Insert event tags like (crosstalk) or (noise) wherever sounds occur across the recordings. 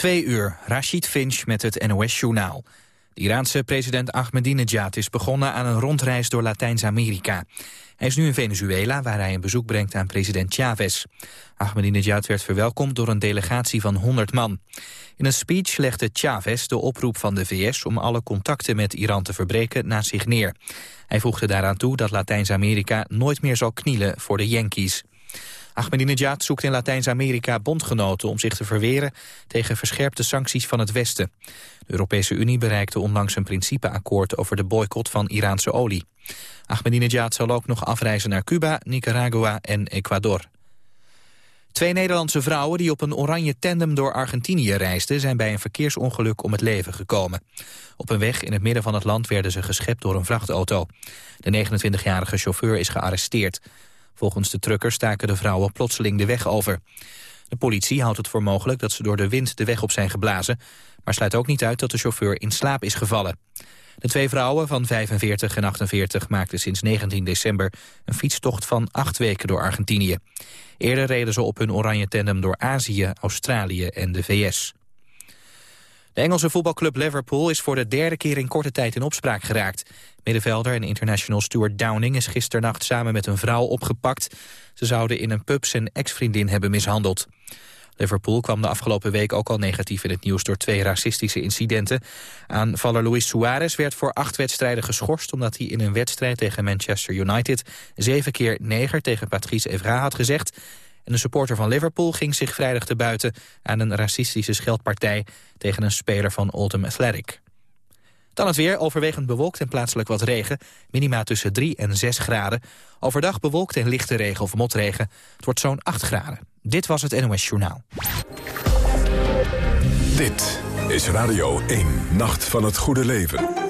Twee uur, Rashid Finch met het NOS-journaal. De Iraanse president Ahmadinejad is begonnen aan een rondreis door Latijns-Amerika. Hij is nu in Venezuela, waar hij een bezoek brengt aan president Chavez. Ahmadinejad werd verwelkomd door een delegatie van 100 man. In een speech legde Chavez de oproep van de VS om alle contacten met Iran te verbreken naar zich neer. Hij voegde daaraan toe dat Latijns-Amerika nooit meer zal knielen voor de Yankees. Ahmadinejad zoekt in Latijns-Amerika bondgenoten om zich te verweren tegen verscherpte sancties van het Westen. De Europese Unie bereikte onlangs een principeakkoord over de boycott van Iraanse olie. Ahmadinejad zal ook nog afreizen naar Cuba, Nicaragua en Ecuador. Twee Nederlandse vrouwen die op een oranje tandem door Argentinië reisden... zijn bij een verkeersongeluk om het leven gekomen. Op een weg in het midden van het land werden ze geschept door een vrachtauto. De 29-jarige chauffeur is gearresteerd. Volgens de truckers staken de vrouwen plotseling de weg over. De politie houdt het voor mogelijk dat ze door de wind de weg op zijn geblazen... maar sluit ook niet uit dat de chauffeur in slaap is gevallen. De twee vrouwen van 45 en 48 maakten sinds 19 december... een fietstocht van acht weken door Argentinië. Eerder reden ze op hun oranje tandem door Azië, Australië en de VS. De Engelse voetbalclub Liverpool is voor de derde keer in korte tijd in opspraak geraakt. Middenvelder en international Stuart Downing is gisternacht samen met een vrouw opgepakt. Ze zouden in een pub zijn ex-vriendin hebben mishandeld. Liverpool kwam de afgelopen week ook al negatief in het nieuws door twee racistische incidenten. Aanvaller Luis Suarez werd voor acht wedstrijden geschorst omdat hij in een wedstrijd tegen Manchester United zeven keer neger tegen Patrice Evra had gezegd. En een supporter van Liverpool ging zich vrijdag te buiten aan een racistische scheldpartij tegen een speler van Oldham Athletic. Dan het weer, overwegend bewolkt en plaatselijk wat regen. Minima tussen 3 en 6 graden. Overdag bewolkt en lichte regen of motregen. Het wordt zo'n 8 graden. Dit was het NOS Journaal. Dit is Radio 1, Nacht van het Goede Leven.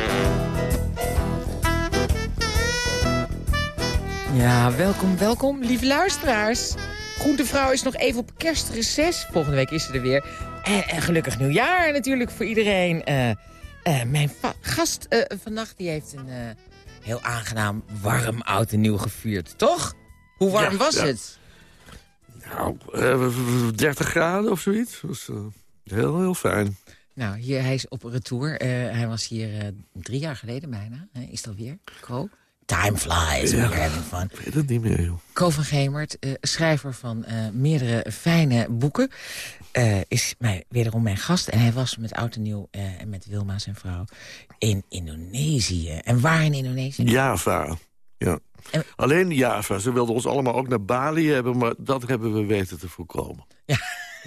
Ja, welkom, welkom, lieve luisteraars. Groentevrouw is nog even op kerstreces. Volgende week is ze er weer. En, en gelukkig nieuwjaar natuurlijk voor iedereen. Eh, eh, mijn gast uh, vannacht die heeft een heel aangenaam warm oud en nieuw gevierd. Toch? Hoe warm Ja, was ja. het? Nou, eh, 30 graden of zoiets. Dat was eh, heel, heel fijn. Nou, hier, hij is op retour. Eh, hij was hier eh, drie jaar geleden bijna. Is het alweer? Co? Time flies, Ja. we're having fun. Ik weet het niet meer, joh. Co van Gemert, eh, schrijver van eh, meerdere fijne boeken... eh, is mij, wederom mijn gast. En hij was met Oud en Nieuw eh, en met Wilma zijn vrouw in Indonesië. En waar in Indonesië? Java. Ja. En- Alleen Java. Ze wilden ons allemaal ook naar Bali hebben, maar dat hebben we weten te voorkomen. Ja.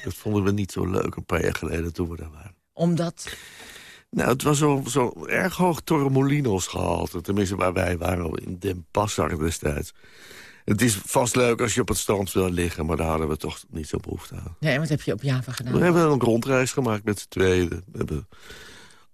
Dat vonden we niet zo leuk een paar jaar geleden toen we daar waren. Omdat... Nou, het was zo, zo erg hoog Torremolinos gehalte. Tenminste, waar wij waren in Den Passar destijds. Het is vast leuk als je op het strand wil liggen... maar daar hadden we toch niet zo behoefte aan. Nee, wat heb je op Java gedaan? We hebben een rondreis gemaakt met z'n tweeën. We hebben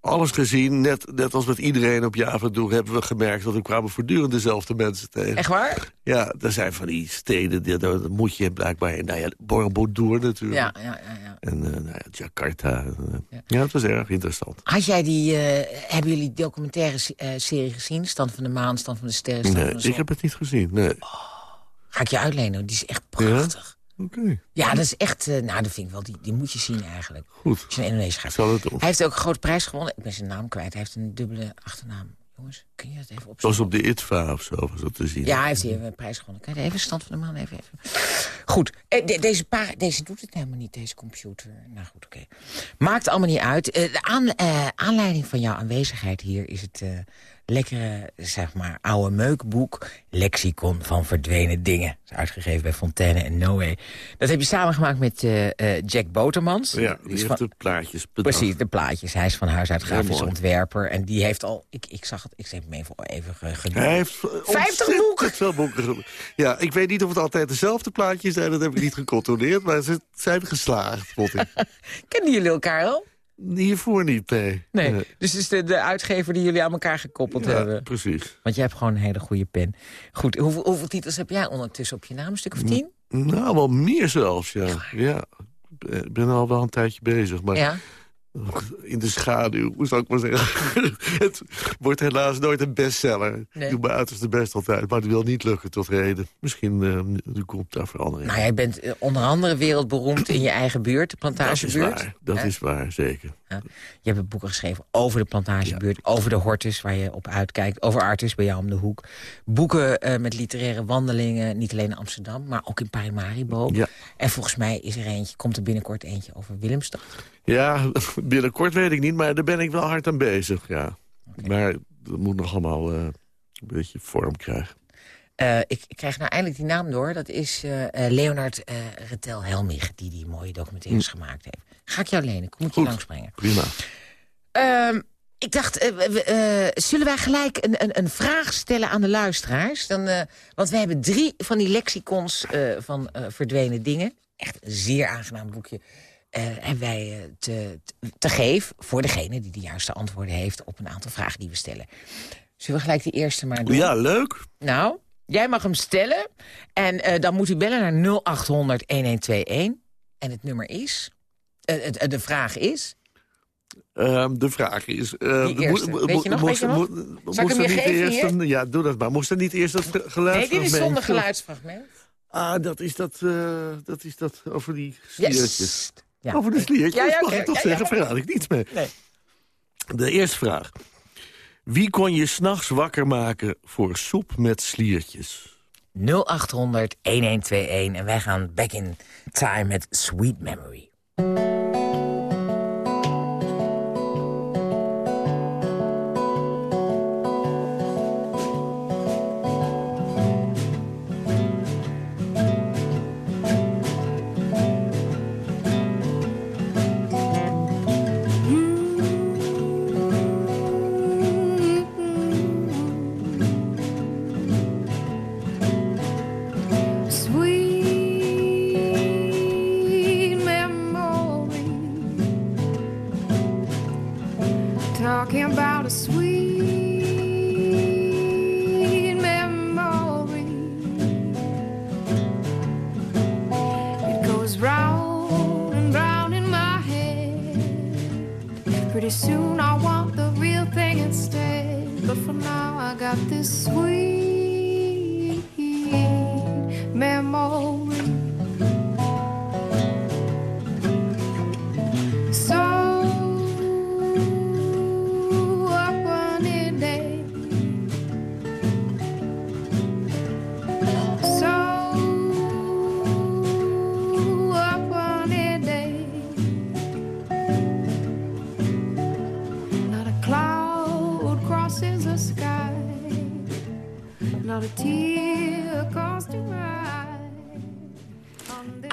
alles gezien. Net, net als met iedereen op Java doen, hebben we gemerkt... dat we kwamen voortdurend dezelfde mensen tegen. Echt waar? Ja, er zijn van die steden, die, daar moet je blijkbaar... in. Nou ja, Borobudur natuurlijk. Ja, ja, ja. ja. En eh, nou ja, Jakarta. eh, Ja. ja. het was erg interessant. Had jij die... eh, hebben jullie die documentaire se- serie gezien? Stand van de maan, stand van de sterren, stand Nee, van de zon? ik heb het niet gezien, nee. Ga ik je uitlenen, die is echt prachtig. Oké, Ja, dat is echt... eh, nou, dat vind ik wel... Die, die moet je zien eigenlijk. goed. Als je naar Indonesië Ik gaat. zal het. Hij heeft ook een grote prijs gewonnen. Ik ben zijn naam kwijt. Hij heeft een dubbele achternaam. Jongens, kun je dat even opzoeken? was op de ITVA of zo, was dat te zien. Ja, hij heeft hier een prijs gewonnen. Kijk even, stand van de man, even, even. Goed, eh, de- deze, deze doet het helemaal niet, deze computer. Nou goed, oké. Maakt allemaal niet uit. Eh, de aan- aanleiding van jouw aanwezigheid hier is het lekkere, zeg maar, oude meukboek... Lexicon van verdwenen dingen. Dat is uitgegeven bij Fontaine en Noé. Dat heb je samengemaakt met eh, eh, Jack Botermans. Ja, Die heeft van- de plaatjes bedacht. Precies, de plaatjes. Hij is van huis uit grafisch ontwerper. En die heeft al, ik, ik zag het, ik heb hem even, even ge- ge- Hij heeft eh, 50 ontzettend boeken! veel boeken. Ja, ik weet niet of het altijd dezelfde plaatjes zijn. Dat heb ik niet gecontroleerd. Maar ze zijn geslaagd. (laughs) Kennen jullie elkaar al? Hiervoor niet, nee. Nee, dus het is de, de uitgever die jullie aan elkaar gekoppeld ja, hebben. precies. Want jij hebt gewoon een hele goede pen. Goed, hoeveel, hoeveel titels heb jij ondertussen op je naam? Een stuk of tien? Nou, wel meer zelfs, ja. Ja, ik ben al wel een tijdje bezig. Maar Ja. In de schaduw, hoe zou ik maar zeggen. (laughs) het wordt helaas nooit een bestseller. Nee. Ik doe mijn uiterste best altijd, maar het wil niet lukken tot reden. Misschien nu komt daar verandering. Nou, jij bent eh, onder andere wereldberoemd in je eigen buurt, de dat is plantagebuurt. waar, dat Ja. is waar, zeker. Je hebt boeken geschreven over de plantagebuurt, over de hortus waar je op uitkijkt, over Artus bij jou om de hoek. Boeken eh, met literaire wandelingen, niet alleen in Amsterdam, maar ook in Parimaribo. Ja. En volgens mij is er eentje, komt er binnenkort eentje over Willemstad. Ja, (laughs) binnenkort weet ik niet, maar daar ben ik wel hard aan bezig, ja. Maar dat moet nog allemaal eh, een beetje vorm krijgen. Eh, ik, ik krijg nou eindelijk die naam door. Dat is Leonard Retel Helmich, die die mooie documentaires gemaakt heeft. Ga ik jou lenen, ik moet je Goed. langsbrengen. Prima. Ehm, ik dacht, eh, eh, zullen wij gelijk een, een, een vraag stellen aan de luisteraars? Dan, eh, want we hebben drie van die lexicons van verdwenen dingen. Echt een zeer aangenaam boekje. hebben wij te, te, geven voor degene die de juiste antwoorden heeft... op een aantal vragen die we stellen. Zullen we gelijk de eerste maar doen? Ja, leuk. Nou, jij mag hem stellen. En dan moet u bellen naar 0800-1121. En het nummer is... de vraag is... Ehm, de vraag is... Die eerste. mo- Weet mo- je nog, moest- weet je nog? mo- Zal ik moest hem er je niet geven eerst een- Ja, doe dat maar. Moest er niet eerst dat ge- geluid Nee, dit is zonder geluidsfragment. Ah, dat is dat, eh, dat is dat over die sliertjes. Yes. Ja. Over de sliertjes, Ja, ja, mag ik toch zeggen? Verraad ik niets mee. Nee. De eerste vraag. Wie kon je s'nachts wakker maken voor soep met sliertjes? 0800 1121 en wij gaan back in time met Sweet Memory.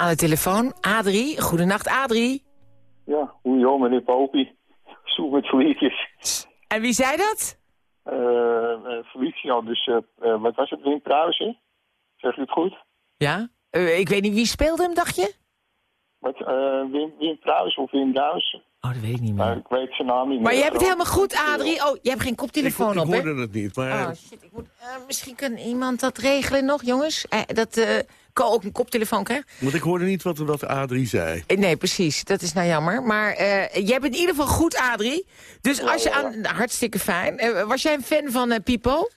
Aan de telefoon, Adrie. Goedenacht, Adrie. Ja, goeie meneer Popie. Zoek met Felicius. En wie zei dat? Eh uh, Felicia, dus eh, wat was het? Wim Pruisen? Zeg je het goed? Ja? Ik weet niet, wie speelde hem, dacht je? Wat, eh Wim, Wim of Wim Duis? Oh, dat weet ik niet Maar meer. ik weet zijn naam niet Maar meer. je hebt het helemaal goed, Adrie. Oh, je hebt geen Ik, koptelefoon ik op, hè? hoorde het niet, maar... Oh, shit. Ik moet, eh, misschien kan iemand dat regelen nog, jongens. Eh, dat eh kan ook een koptelefoon krijgen. Want ik hoorde niet wat, wat Adrie zei. Nee, precies. Dat is nou jammer. Maar eh, jij bent in ieder geval goed, Adrie. Dus als je aan... nou, hartstikke fijn. Was jij een fan van Pipo?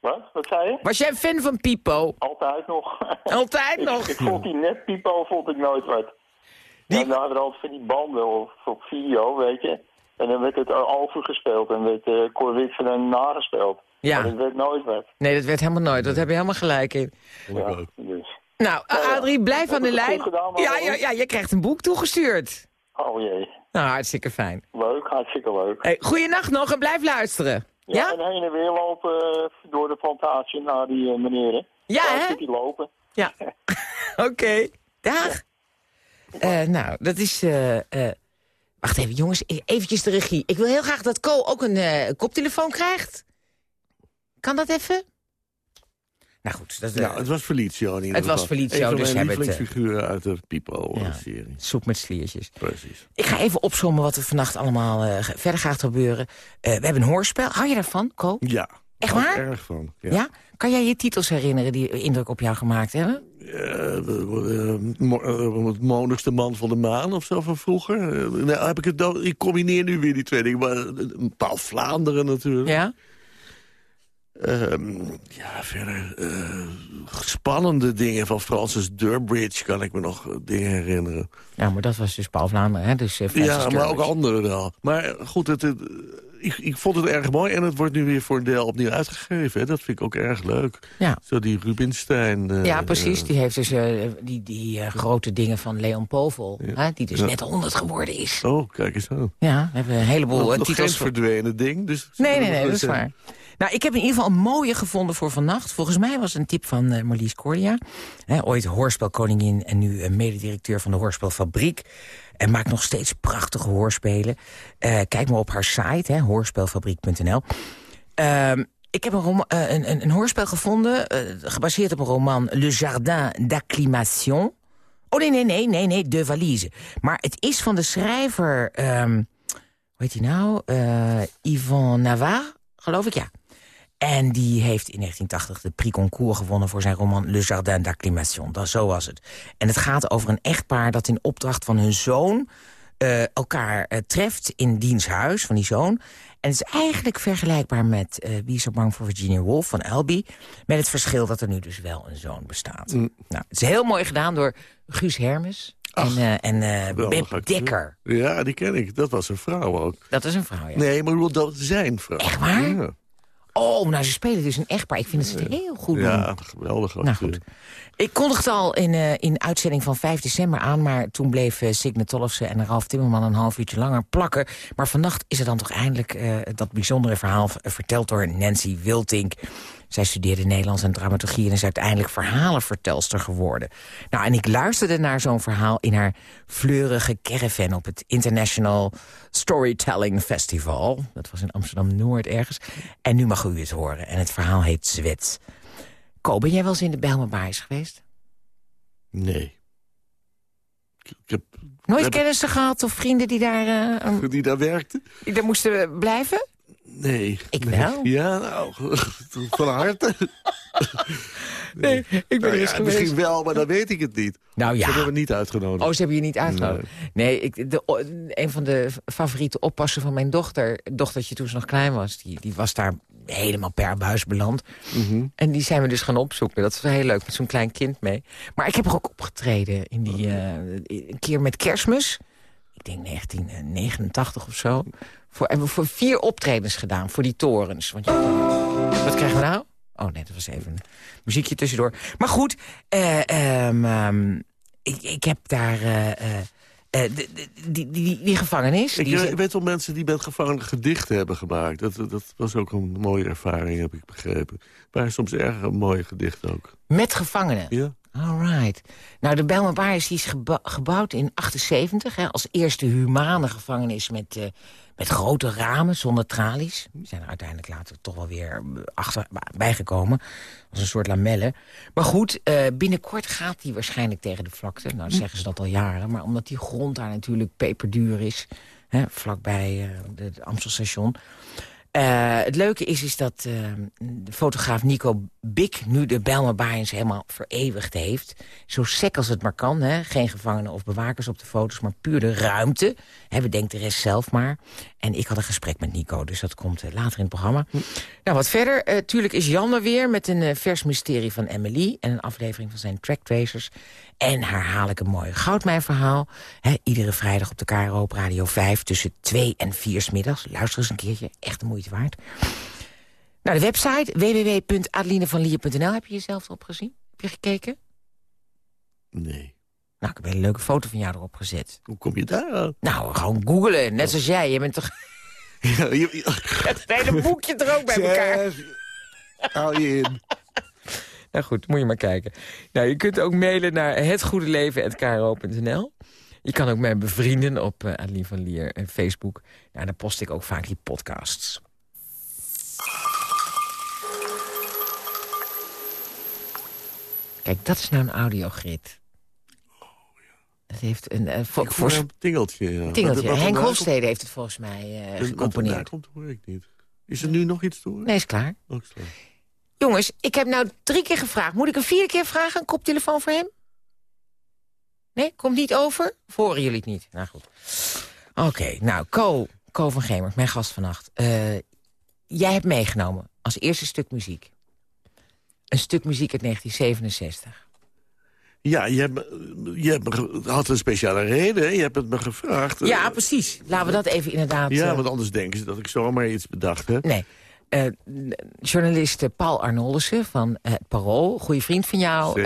Wat? Wat zei je? Was jij een fan van Pipo? Altijd nog. Altijd (laughs) ik, nog? ik vond die net Pipo vond ik nooit wat. Die- Ja, dan hadden we altijd van die banden of op video, weet je. En dan werd het overgespeeld en werd uh, Cor van een nagespeeld. Ja. Maar dat werd nooit wat. Nee, dat werd helemaal nooit. Dat heb je helemaal gelijk in. Ja, dus. Nou, ja. Adrie, blijf aan de lijn. gedaan, ja, ja, ja, je krijgt een boek toegestuurd. Oh jee. Nou, hartstikke fijn. Leuk, hartstikke leuk. Hey, goeienacht nog en blijf luisteren. Ja? En heen en weer lopen eh, door de plantage naar die uh, meneren. Ja, Daar hè? zit die lopen. Ja. (laughs) (laughs) Oké. Dag. Eh, nou, dat is... eh, eh, wacht even, jongens. e- Eventjes de regie. Ik wil heel graag dat Co ook een koptelefoon krijgt. Kan dat even? Nou goed, dat, Ja, het was Felicio in ieder Het was. Felicio, Een van dus mijn hebben het, lievelingsfiguren uit de Ja. Pipo-serie. soep met sliertjes. Precies. Ik ga even opzommen wat er vannacht allemaal verder gaat gebeuren. We hebben een hoorspel. Hou je daarvan, Co? Ja. Echt waar? erg van. Ja. Ja. Kan jij je titels herinneren die indruk op jou gemaakt hebben? Eh, eh, eh, het monigste man van de maan of zo van vroeger. Nou, heb ik, het dan, ik combineer nu weer die twee dingen. Maar, eh, Paul Vlaanderen natuurlijk. Ja? Ehm, ja, verder spannende dingen van Francis Durbridge kan ik me nog dingen herinneren. Ja, maar dat was dus Paul Vlaanderen, hè? Dus, Francis ja, maar ook Durbridge. andere wel. Maar goed, het, het, ik, ik vond het erg mooi en het wordt nu weer voor een deel opnieuw uitgegeven. Hè. Dat vind ik ook erg leuk. Ja. Zo die Rubinstein. eh, Ja, precies. eh, Die heeft dus eh, die, die grote dingen van Leon Povel. Hè? Die dus Ja. net 100 geworden is. oh, kijk eens aan. Ja, we hebben een heleboel Nog geen titels. voor- verdwenen ding. Dus Nee, nee, nee, dat is waar. Nou, ik heb in ieder geval een mooie gevonden voor vannacht. Volgens mij was een tip van eh, Marlies Cordia. Hè, ooit hoorspelkoningin en nu eh, mededirecteur van de Hoorspelfabriek. En maakt nog steeds prachtige hoorspelen. Eh, kijk maar op haar site, hoorspelfabriek.nl. Ehm, ik heb een, een, een, hoorspel gevonden, gebaseerd op een roman Le Jardin d'Acclimation. Oh nee, nee, nee, nee, nee, De Valise. Maar het is van de schrijver, ehm, hoe heet hij nou? Yvan Navarre, geloof ik, ja. En die heeft in 1980 de Prix Goncourt gewonnen... voor zijn roman Le Jardin d'Acclimation. Dat, zo was het. En het gaat over een echtpaar dat in opdracht van hun zoon... eh, elkaar eh, treft in diens huis van die zoon. En het is eigenlijk vergelijkbaar met eh, Wie is er bang voor Virginia Woolf van Elby. Met het verschil dat er nu dus wel een zoon bestaat. Nou, het is heel mooi gedaan door Guus Hermes en, eh en. Dekker. Ja, die ken ik. Dat was een vrouw ook. Dat is een vrouw, ja. Nee, maar dat zijn vrouw. Echt waar? Ja, Oh, nou, ze spelen dus een echtpaar. Ik vind dat ze het heel goed doen. ja geweldig Nou acteur. goed. Ik kondigde al in, eh in uitzending van 5 december aan... maar toen bleef eh, Signe Tollefse en Ralf Timmerman een half uurtje langer plakken. Maar vannacht is er dan toch eindelijk eh, dat bijzondere verhaal... verteld door Nancy Wiltink. Zij studeerde Nederlands en dramaturgie... en is uiteindelijk verhalenvertelster geworden. Nou, en ik luisterde naar zo'n verhaal in haar fleurige caravan... op het International Storytelling Festival. Dat was in Amsterdam-Noord ergens. En nu mag u het horen. En het verhaal heet Zwet. Ko, ben jij wel eens in de Bijlmerbaais geweest? Nee. Ik, ik heb Nooit kennissen gehad of vrienden die daar, eh, een- die daar werkte. die daar moesten blijven? Nee. Ik nee. wel. Ja, nou, (laughs) van harte. (laughs) Nee, ik ben Nou er eens ja, geweest. misschien wel, maar dan weet ik het niet. Nou Ze hebben ja. we niet uitgenodigd. Oh, ze hebben je niet uitgenodigd. Nee, ik, de, een van de favoriete oppassen van mijn dochter... dochtertje toen ze nog klein was... die, die was daar helemaal per buis beland. Mhm. En die zijn we dus gaan opzoeken. Dat was heel leuk, met zo'n klein kind mee. Maar ik heb er ook opgetreden in die, eh, een keer met kerstmis. Ik denk 1989 of zo. Voor, hebben we voor vier optredens gedaan, voor die torens. Want je- wat krijgen we nou? Oh nee, dat was even een muziekje tussendoor. Maar goed, eh, ehm, ehm, ik, ik heb daar... eh, eh, eh, de- die, die, die gevangenis... Ik, die is- weet wel mensen die met gevangenen gedichten hebben gemaakt. Dat, dat was ook een mooie ervaring, heb ik begrepen. Maar soms erg een mooie gedichten ook. met gevangenen. Ja? Alright. Nou, de Bijlmerbaars die is gebouwd in 78... Hè, als eerste humane gevangenis met, eh, met grote ramen zonder tralies. Die zijn er uiteindelijk later toch wel weer achter, bijgekomen. Als een soort lamellen. Maar goed, eh, binnenkort gaat die waarschijnlijk tegen de vlakte. Nou, zeggen ze dat al jaren. Maar omdat die grond daar natuurlijk peperduur is... Hè, vlakbij eh, het Amstelstation... Eh, het leuke is, is dat eh, de fotograaf Nico Bik nu de Belma Baaiens helemaal vereeuwigd heeft. Zo sec als het maar kan. Hè? Geen gevangenen of bewakers op de foto's, maar puur de ruimte. Hè, bedenkt de rest zelf maar. En ik had een gesprek met Nico, dus dat komt eh, later in het programma. Nou, wat verder. tuurlijk is Jan er weer met een vers mysterie van Emily... en een aflevering van zijn Track Tracers. En herhaal ik een mooi goudmijnverhaal. Iedere vrijdag op de KRO op Radio 5 tussen 2 en 4 's middags. Luister eens een keertje, echt de moeite waard. Nou, de website www.adelinevanlier.nl. Heb je jezelf erop gezien? Heb je gekeken? Nee. Nou, ik heb een hele leuke foto van jou erop gezet. Hoe kom je daar aan? Nou, gewoon googelen, net zoals jij. Je bent toch (laughs) Ja, je- (laughs) het hele boekje er ook bij elkaar. Hou je in. Nou goed, moet je maar kijken. Nou, je kunt ook mailen naar hetgoedeleven.kro.nl. Je kan ook mij bevrienden op uh, Adeline van Lier en Facebook. Nou, dan post ik ook vaak die podcasts. Kijk, dat is nou een audiogrid. Dat heeft een... uh, voor, Ik een tingeltje. Ja. tingeltje. Wat- wat Henk Hofstede heeft het volgens mij uh, Wat gecomponeerd. komt, hoor ik niet. Is er nu nog iets te horen? Nee, is klaar. Oh, is klaar. Jongens, ik heb nou drie keer gevraagd. Moet ik een vierde keer vragen? Een koptelefoon voor hem? Nee, komt niet over? Of horen jullie het niet? Nou goed. Oké, nou, Co, Co van Gemert, mijn gast vannacht. Eh, jij hebt meegenomen als eerste stuk muziek. Een stuk muziek uit 1967. Ja, je, hebt, je hebt had een speciale reden. hè? Je hebt het me gevraagd. Ja, precies. Laten we dat even inderdaad... Ja, eh, want anders denken ze dat ik zomaar iets bedacht heb. Nee. Eh, journalist eh, Paul Arnoldussen van eh, Het Parool, goede vriend van jou.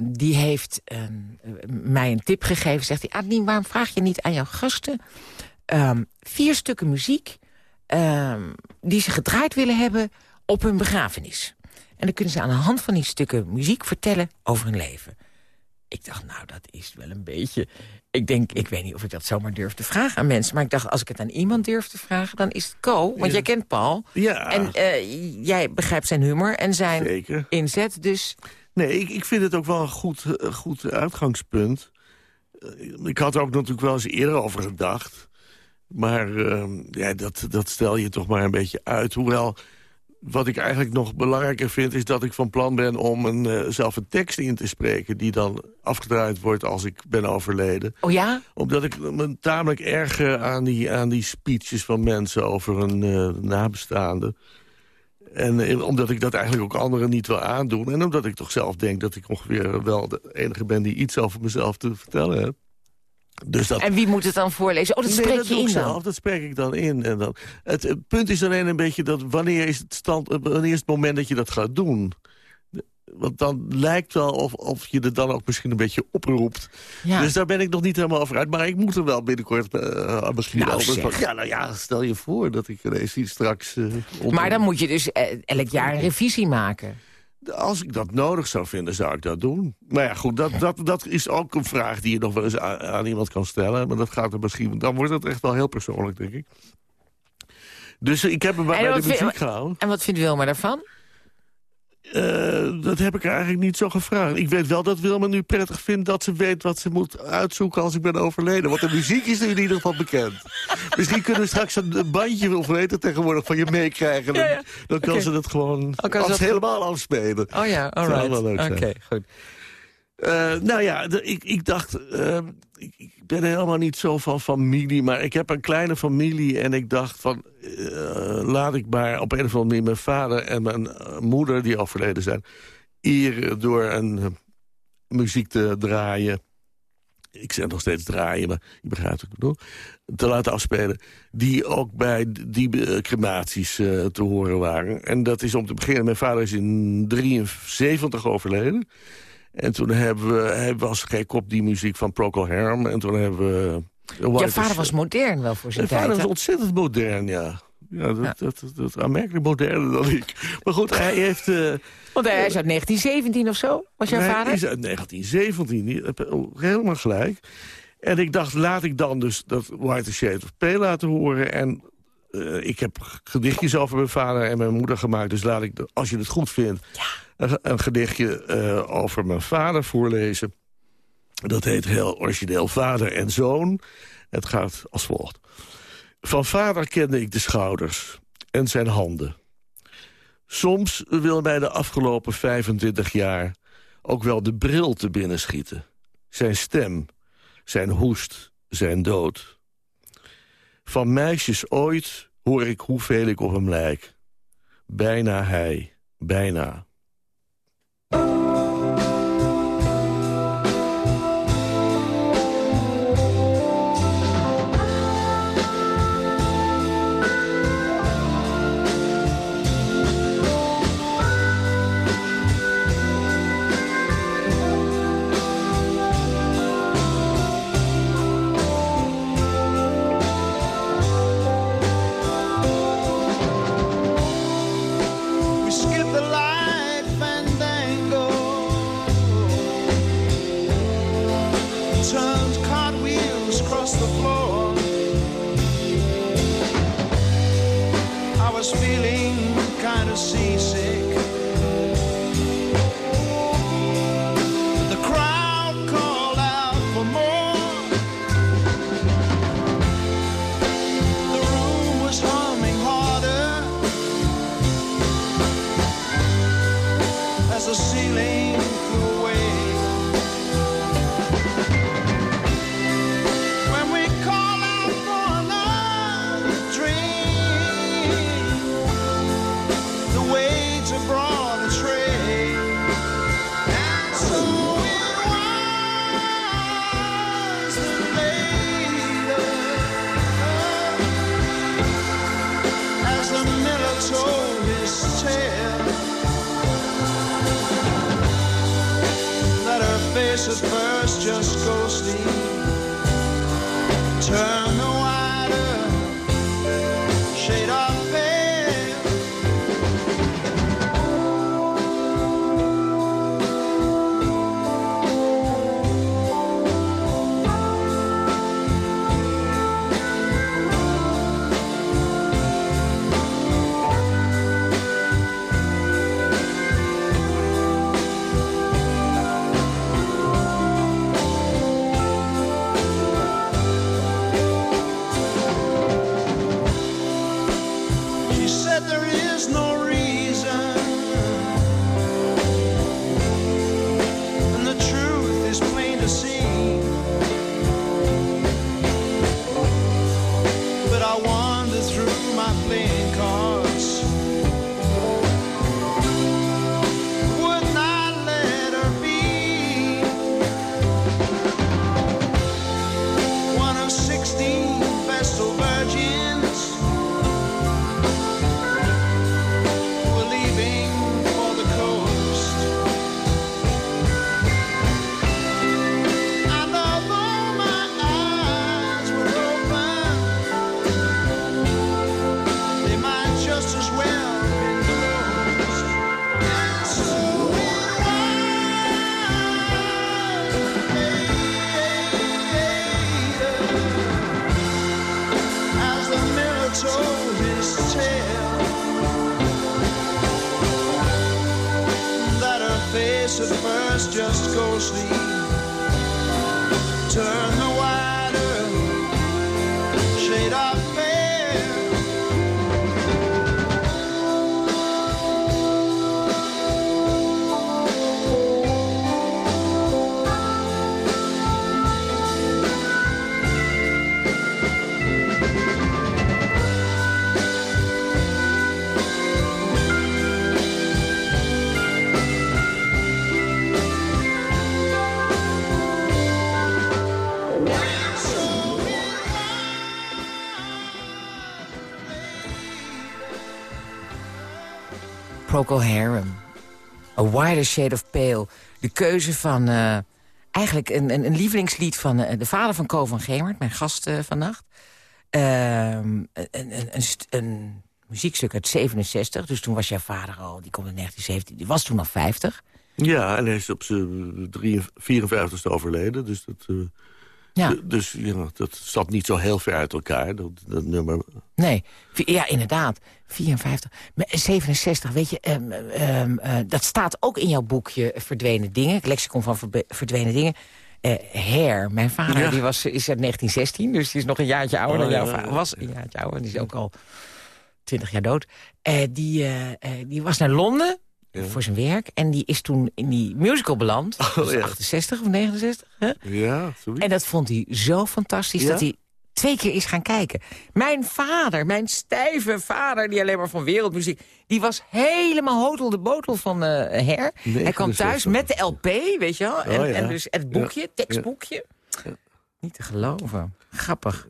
die heeft eh, mij een tip gegeven. Zegt hij, Adeline, waarom vraag je niet aan jouw gasten... ehm, vier stukken muziek ehm, die ze gedraaid willen hebben op hun begrafenis. En dan kunnen ze aan de hand van die stukken muziek vertellen over hun leven. Ik dacht, nou, dat is wel een beetje... Ik denk, ik weet niet of ik dat zomaar durf te vragen aan mensen. Maar ik dacht, als ik het aan iemand durf te vragen, dan is het Co. Want Ja. jij kent Paul. Ja, En eh, jij begrijpt zijn humor en zijn zeker. inzet. Dus Nee, ik, ik vind het ook wel een goed, eh, goed uitgangspunt. Eh, Ik had er ook natuurlijk wel eens eerder over gedacht. Maar eh, ja, dat, dat stel je toch maar een beetje uit. Hoewel, wat ik eigenlijk nog belangrijker vind... is dat ik van plan ben om een, eh, zelf een tekst in te spreken... die dan afgedraaid wordt als ik ben overleden. Oh ja? Omdat ik me tamelijk erger aan die, aan die speeches van mensen... over een eh nabestaande. En eh, omdat ik dat eigenlijk ook anderen niet wil aandoen. En omdat ik toch zelf denk dat ik ongeveer wel de enige ben... die iets over mezelf te vertellen heb. Dus dat, En wie moet het dan voorlezen? Oh, dat Nee, spreek dat je in dan? dat spreek ik dan in. En dan, het, het punt is alleen een beetje dat wanneer is het, stand, eh, wanneer is het moment dat je dat gaat doen? Want dan lijkt wel of, of je er dan ook misschien een beetje oproept. Ja. Dus daar ben ik nog niet helemaal over uit. Maar ik moet er wel binnenkort uh, aan beginnen. Nou, van, ja, nou ja, stel je voor dat ik ineens hier straks... eh, onder- Maar dan moet je dus eh, elk jaar een revisie maken. Als ik dat nodig zou vinden, zou ik dat doen. Maar ja, goed, dat, dat, dat is ook een vraag die je nog wel eens aan, aan iemand kan stellen. Maar dat gaat er misschien... Dan wordt het echt wel heel persoonlijk, denk ik. Dus ik heb hem En bij de muziek gehouden. En wat vindt Wilma daarvan? Eh, dat heb ik eigenlijk niet zo gevraagd. Ik weet wel dat Wilma nu prettig vindt dat ze weet wat ze moet uitzoeken als ik ben overleden. Want de muziek is nu in ieder geval bekend. Misschien kunnen we straks een bandje, of weet het tegenwoordig, van je meekrijgen. Dan, dan kan ze dat gewoon als helemaal afspelen. Oh ja, alright. wel leuk Oké, goed. Eh, nou ja, ik, ik dacht, eh, ik, ben helemaal niet zo van familie, maar ik heb een kleine familie en ik dacht van, eh, laat ik maar op een of andere manier mijn vader en mijn eh, moeder, die overleden zijn, eren door een muziek te draaien. Ik zeg nog steeds draaien, maar je begrijpt wat ik bedoel. Te laten afspelen. Die ook bij die crematies te horen waren. En dat is om te beginnen. Mijn vader is in 73 overleden. En toen hebben we, hij was gek op die muziek van Procol Harum. En toen hebben we... Jouw vader was modern wel voor zijn Mijn vader tijd. was hè? ontzettend modern, ja. Ja, dat, Ja. Dat, dat, dat aanmerkelijk moderner dan ik. Maar goed, hij heeft... eh, Want hij is uit 1917 of zo, was jouw hij vader? is uit 1917, die heb helemaal gelijk. En ik dacht, laat ik dan dus dat White Shade of Pale laten horen. En eh, ik heb gedichtjes over mijn vader en mijn moeder gemaakt. Dus laat ik, als je het goed vindt, een, een gedichtje eh, over mijn vader voorlezen. Dat heet heel origineel Vader en Zoon. Het gaat als volgt. Van vader kende ik de schouders en zijn handen. Soms wil mij de afgelopen 25 jaar ook wel de bril te binnen schieten. Zijn stem, zijn hoest, zijn dood. Van meisjes ooit hoor ik hoeveel ik op hem lijk. Bijna hij, bijna. We kind of Procol Harum. A Wider Shade of Pale. De keuze van eh, eigenlijk een, een, een lievelingslied van eh, de vader van Co van Gemert, mijn gast eh, vannacht. Ehm, een, een, een, st- een muziekstuk uit 67, dus toen was jouw vader al, die komt in 1917, die was toen al 50. Ja, en hij is op zijn 54ste overleden. Dus dat, Ja. dus ja, dat zat niet zo heel ver uit elkaar, dat, dat nummer. Nee, ja, inderdaad. 54. Maar 67, weet je, ehm, ehm, eh, dat staat ook in jouw boekje Verdwenen Dingen. Het lexicon van verdwenen dingen. Eh Hair, mijn vader Ja. die was, is uit 1916, dus die is nog een jaartje ouder Oh, dan jouw ja. vader. Was een jaartje ouder, die is ook al twintig jaar dood. Eh, die, eh, eh, die was naar Londen Ja. voor zijn werk. En die is toen in die musical beland. Oh, Dat is ja. 68 of 69. Hè? Ja. En dat vond hij zo fantastisch Ja? dat hij twee keer is gaan kijken. Mijn vader, mijn stijve vader, die alleen maar van wereldmuziek... die was helemaal hotel de botel van eh her. Hij kwam thuis 69. met de LP, weet je wel. En, Oh, ja. en dus het boekje, tekstboekje. Niet te geloven. Grappig.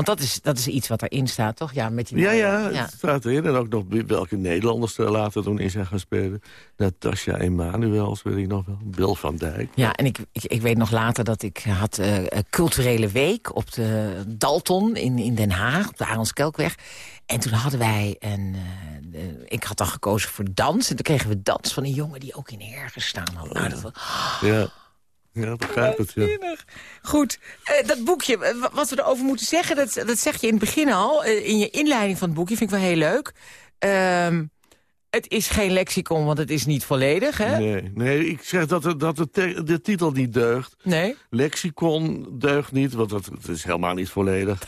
Want dat is, dat is iets wat erin staat, toch? Ja, met die Ja, ja, het staat erin. En ook nog welke Nederlanders er later toen in zijn gaan spelen. Natasja Emanuels, weet ik nog wel. Bill van Dijk. Ja, en ik, ik, ik weet nog later dat ik had eh, culturele week op de Dalton in, in Den Haag, op de Aronskelkweg. En toen hadden wij een... eh, ik had dan gekozen voor dans. En toen kregen we dans van een jongen die ook in Her gestaan had. Nou, dat was Ja, ja begrijp het. Ja. Goed, eh, dat boekje, eh, wa- wat we erover moeten zeggen... dat, dat zeg je in het begin al, eh, in je inleiding van het boekje. Vind ik wel heel leuk. Ehm, het is geen lexicon, want het is niet volledig, hè? Nee, nee, ik zeg dat, dat de, de titel niet deugt. Nee? Lexicon deugt niet, want dat, het is helemaal niet volledig.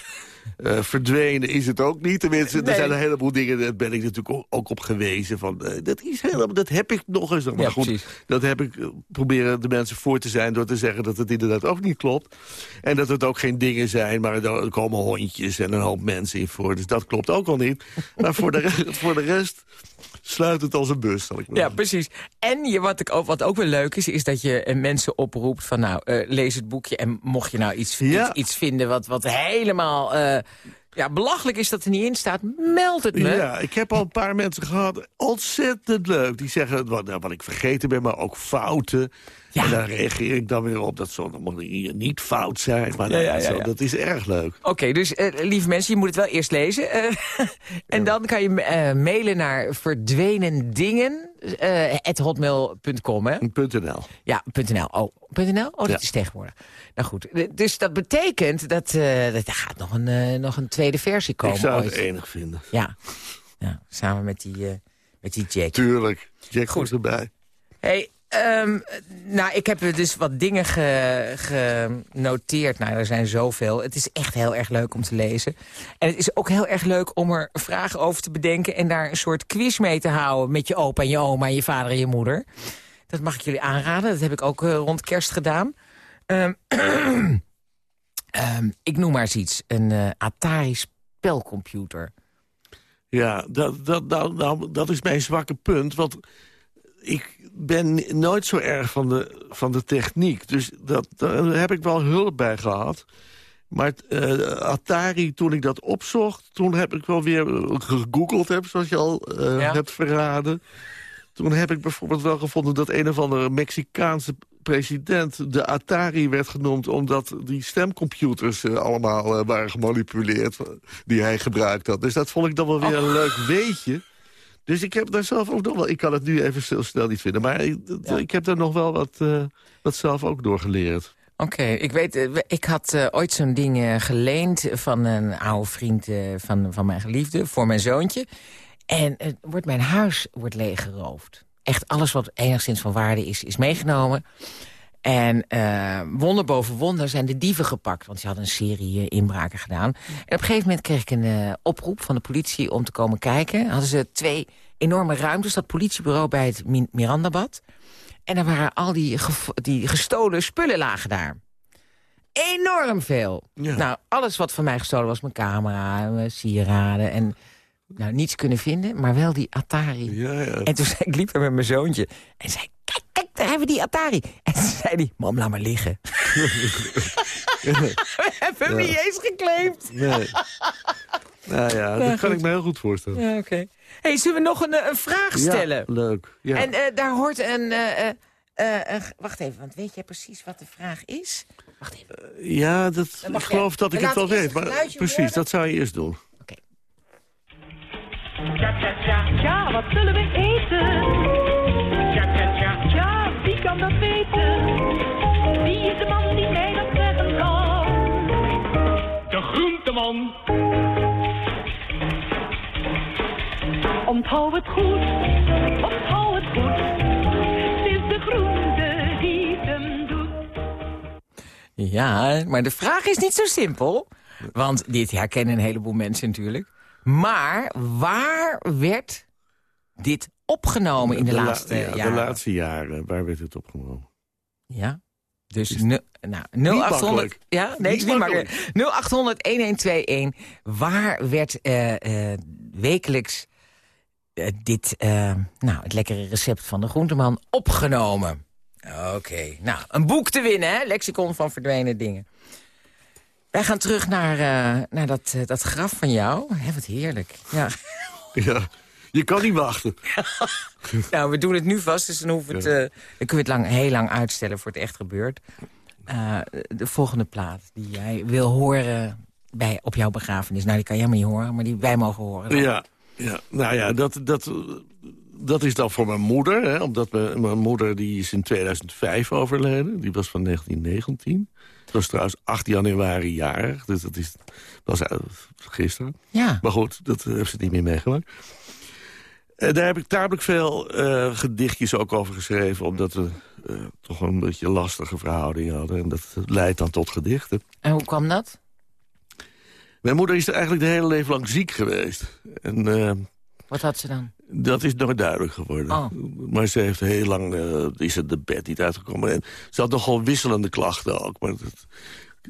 Eh, verdwenen is het ook niet. Tenminste, Nee. er zijn een heleboel dingen, daar ben ik natuurlijk ook, op gewezen. Van, eh, dat, is helemaal, dat heb ik nog eens. Maar Ja, goed, precies. dat heb ik eh, proberen de mensen voor te zijn... door te zeggen dat het inderdaad ook niet klopt. En dat het ook geen dingen zijn, maar er komen hondjes en een hoop mensen in voor. Dus dat klopt ook al niet. Maar voor de, (laughs) voor de rest sluit het als een bus, zal ik maar Ja, zeggen. precies. En je, wat, ik ook, wat ook wel leuk is, is dat je eh, mensen oproept van... nou, eh, lees het boekje en mocht je nou iets, Ja. iets, iets vinden wat, wat helemaal... eh, ja, belachelijk is dat er niet in staat, meld het me. Ja, ik heb al een paar mensen gehad. Ontzettend leuk. Die zeggen wat, nou, wat ik vergeten ben, maar ook fouten. Ja. En daar reageer ik dan weer op. Dat zal nog hier niet fout zijn. Maar Ja, zo, dat is erg leuk. Oké, dus eh, lieve mensen, je moet het wel eerst lezen. Eh, (laughs) en dan kan je eh, mailen naar verdwenendingen... eh at hotmail.com, hè? .nl. Ja, .nl. Oh, .nl? Oh, dat is tegenwoordig. Nou goed, dus dat betekent dat, dat er gaat nog een, nog een tweede versie komen Ik zou ooit. het enig vinden. Ja. ja, samen met die, met die Jack. Tuurlijk. Jack Goed. Goed. erbij. Hey, ehm, nou, ik heb dus wat dingen ge- genoteerd. Nou, er zijn zoveel. Het is echt heel erg leuk om te lezen. En het is ook heel erg leuk om er vragen over te bedenken... en daar een soort quiz mee te houden met je opa en je oma en je vader en je moeder. Dat mag ik jullie aanraden. Dat heb ik ook eh, rond kerst gedaan. Ehm, (clears throat) ehm, ik noem maar eens iets. Een eh, Atari spelcomputer. Ja, dat, dat, nou, dat is mijn zwakke punt. Want ik ben nooit zo erg van de, van de techniek. Dus dat, daar heb ik wel hulp bij gehad. Maar eh, Atari, toen ik dat opzocht... toen heb ik wel weer eh, gegoogeld, heb, zoals je al eh, Ja. hebt verraden. Toen heb ik bijvoorbeeld wel gevonden dat een of andere Mexicaanse president... de Atari werd genoemd omdat die stemcomputers allemaal waren gemanipuleerd... die hij gebruikt had. Dus dat vond ik dan wel weer een leuk weetje. Dus ik heb daar zelf ook nog wel... Ik kan het nu even zo snel niet vinden, maar ik, Ja. ik heb daar nog wel wat, eh, wat zelf ook door geleerd. Oké, ik weet, eh, ik had eh, ooit zo'n ding geleend van een oude vriend van, van mijn geliefde voor mijn zoontje. En het wordt mijn huis wordt leeggeroofd. Echt alles wat enigszins van waarde is, is meegenomen. En eh, wonder boven wonder zijn de dieven gepakt. Want ze hadden een serie eh, inbraken gedaan. En op een gegeven moment kreeg ik een eh, oproep van de politie om te komen kijken. Hadden ze twee enorme ruimtes, dat politiebureau bij het Mi- Mirandabad. En er waren al die, die gestolen spullen lagen daar. Enorm veel. Ja. Nou, alles wat van mij gestolen was, mijn camera, mijn sieraden en nou, niets kunnen vinden, maar wel die Atari. Ja, ja. En toen zei, ik liep er met mijn zoontje en zei, kijk, daar hebben we die Atari. En toen zei hij, mam, laat maar liggen. (laughs) we hebben hem Ja. niet eens geclaimd. Nee. nou ja, dat kan ik me heel goed voorstellen. Ja, oké. hey, zullen we nog een, eh, een vraag stellen? Ja, leuk. Ja. En eh, daar hoort een... eh, eh, eh, eh, wacht even, want weet jij precies wat de vraag is? Wacht even. ja, dat, ik geloof dat ik het eerst weet. Maar precies, dat zou je eerst doen. Tja, ja, wat zullen we eten? Onthoud het goed, onthoud het goed. Het is de groente die hem doet. Ja, maar de vraag is niet zo simpel. Want dit herkennen een heleboel mensen natuurlijk. Maar waar werd dit opgenomen in de, la- laatste ja, jaren? De laatste jaren, waar werd het opgenomen? Ja. Dus nou, 0800... makkelijk. Ja, nee, het is niet makkelijk. 0800-1121. Waar werd eh, eh, wekelijks eh, dit, nou, het lekkere recept van de groenteman opgenomen? Oké, nou, een boek te winnen, hè? Lexicon van verdwenen dingen. Wij gaan terug naar, naar dat, dat graf van jou. Hè, wat heerlijk. Ja. Ja, je kan niet wachten. (laughs) nou, we doen het nu vast, dus dan, hoeven het, eh, dan kunnen we het lang, heel lang uitstellen voor het echt gebeurt. Eh, de volgende plaat die jij wil horen bij, op jouw begrafenis. Nou, die kan jij maar niet horen, maar die wij mogen horen. dan. Ja, ja. nou ja, dat, dat, dat is dan voor mijn moeder. Hè, omdat mijn, mijn moeder die is in 2005 overleden. Die was van 1919. Het was trouwens 8 januari jarig. Dus dat is, was eh, gisteren. Ja. Maar goed, dat heeft ze niet meer meegemaakt. En daar heb ik tamelijk veel eh, gedichtjes ook over geschreven... omdat we eh, toch een beetje lastige verhoudingen hadden. En dat leidt dan tot gedichten. En hoe kwam dat? Mijn moeder is er eigenlijk de hele leven lang ziek geweest. En eh, Wat had ze dan? dat is nooit duidelijk geworden. Oh. Maar ze heeft heel lang, eh, is het de bed niet uitgekomen. En ze had nogal wisselende klachten ook. Maar dat,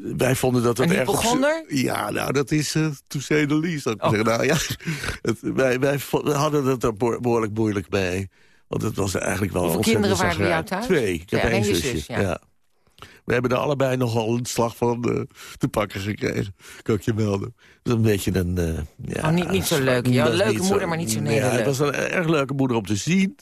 wij vonden dat het erg... op? Ja, nou, dat is uh, to say the least. Oh. zeggen. Nou, ja, het, wij, wij hadden het er behoor- behoorlijk moeilijk bij. Want het was eigenlijk wel Hoeveel kinderen waren bij jou thuis? Twee. Ik Twee, heb één zusje. zus, ja. ja. We hebben er allebei nogal een slag van eh, te pakken gekregen. Kan ik je melden. Dat is een beetje een... eh, ja, Oh, niet- niet zo leuk. Ja, dat leuke moeder, maar niet zo Ja, nederig. het was een erg leuke moeder om te zien.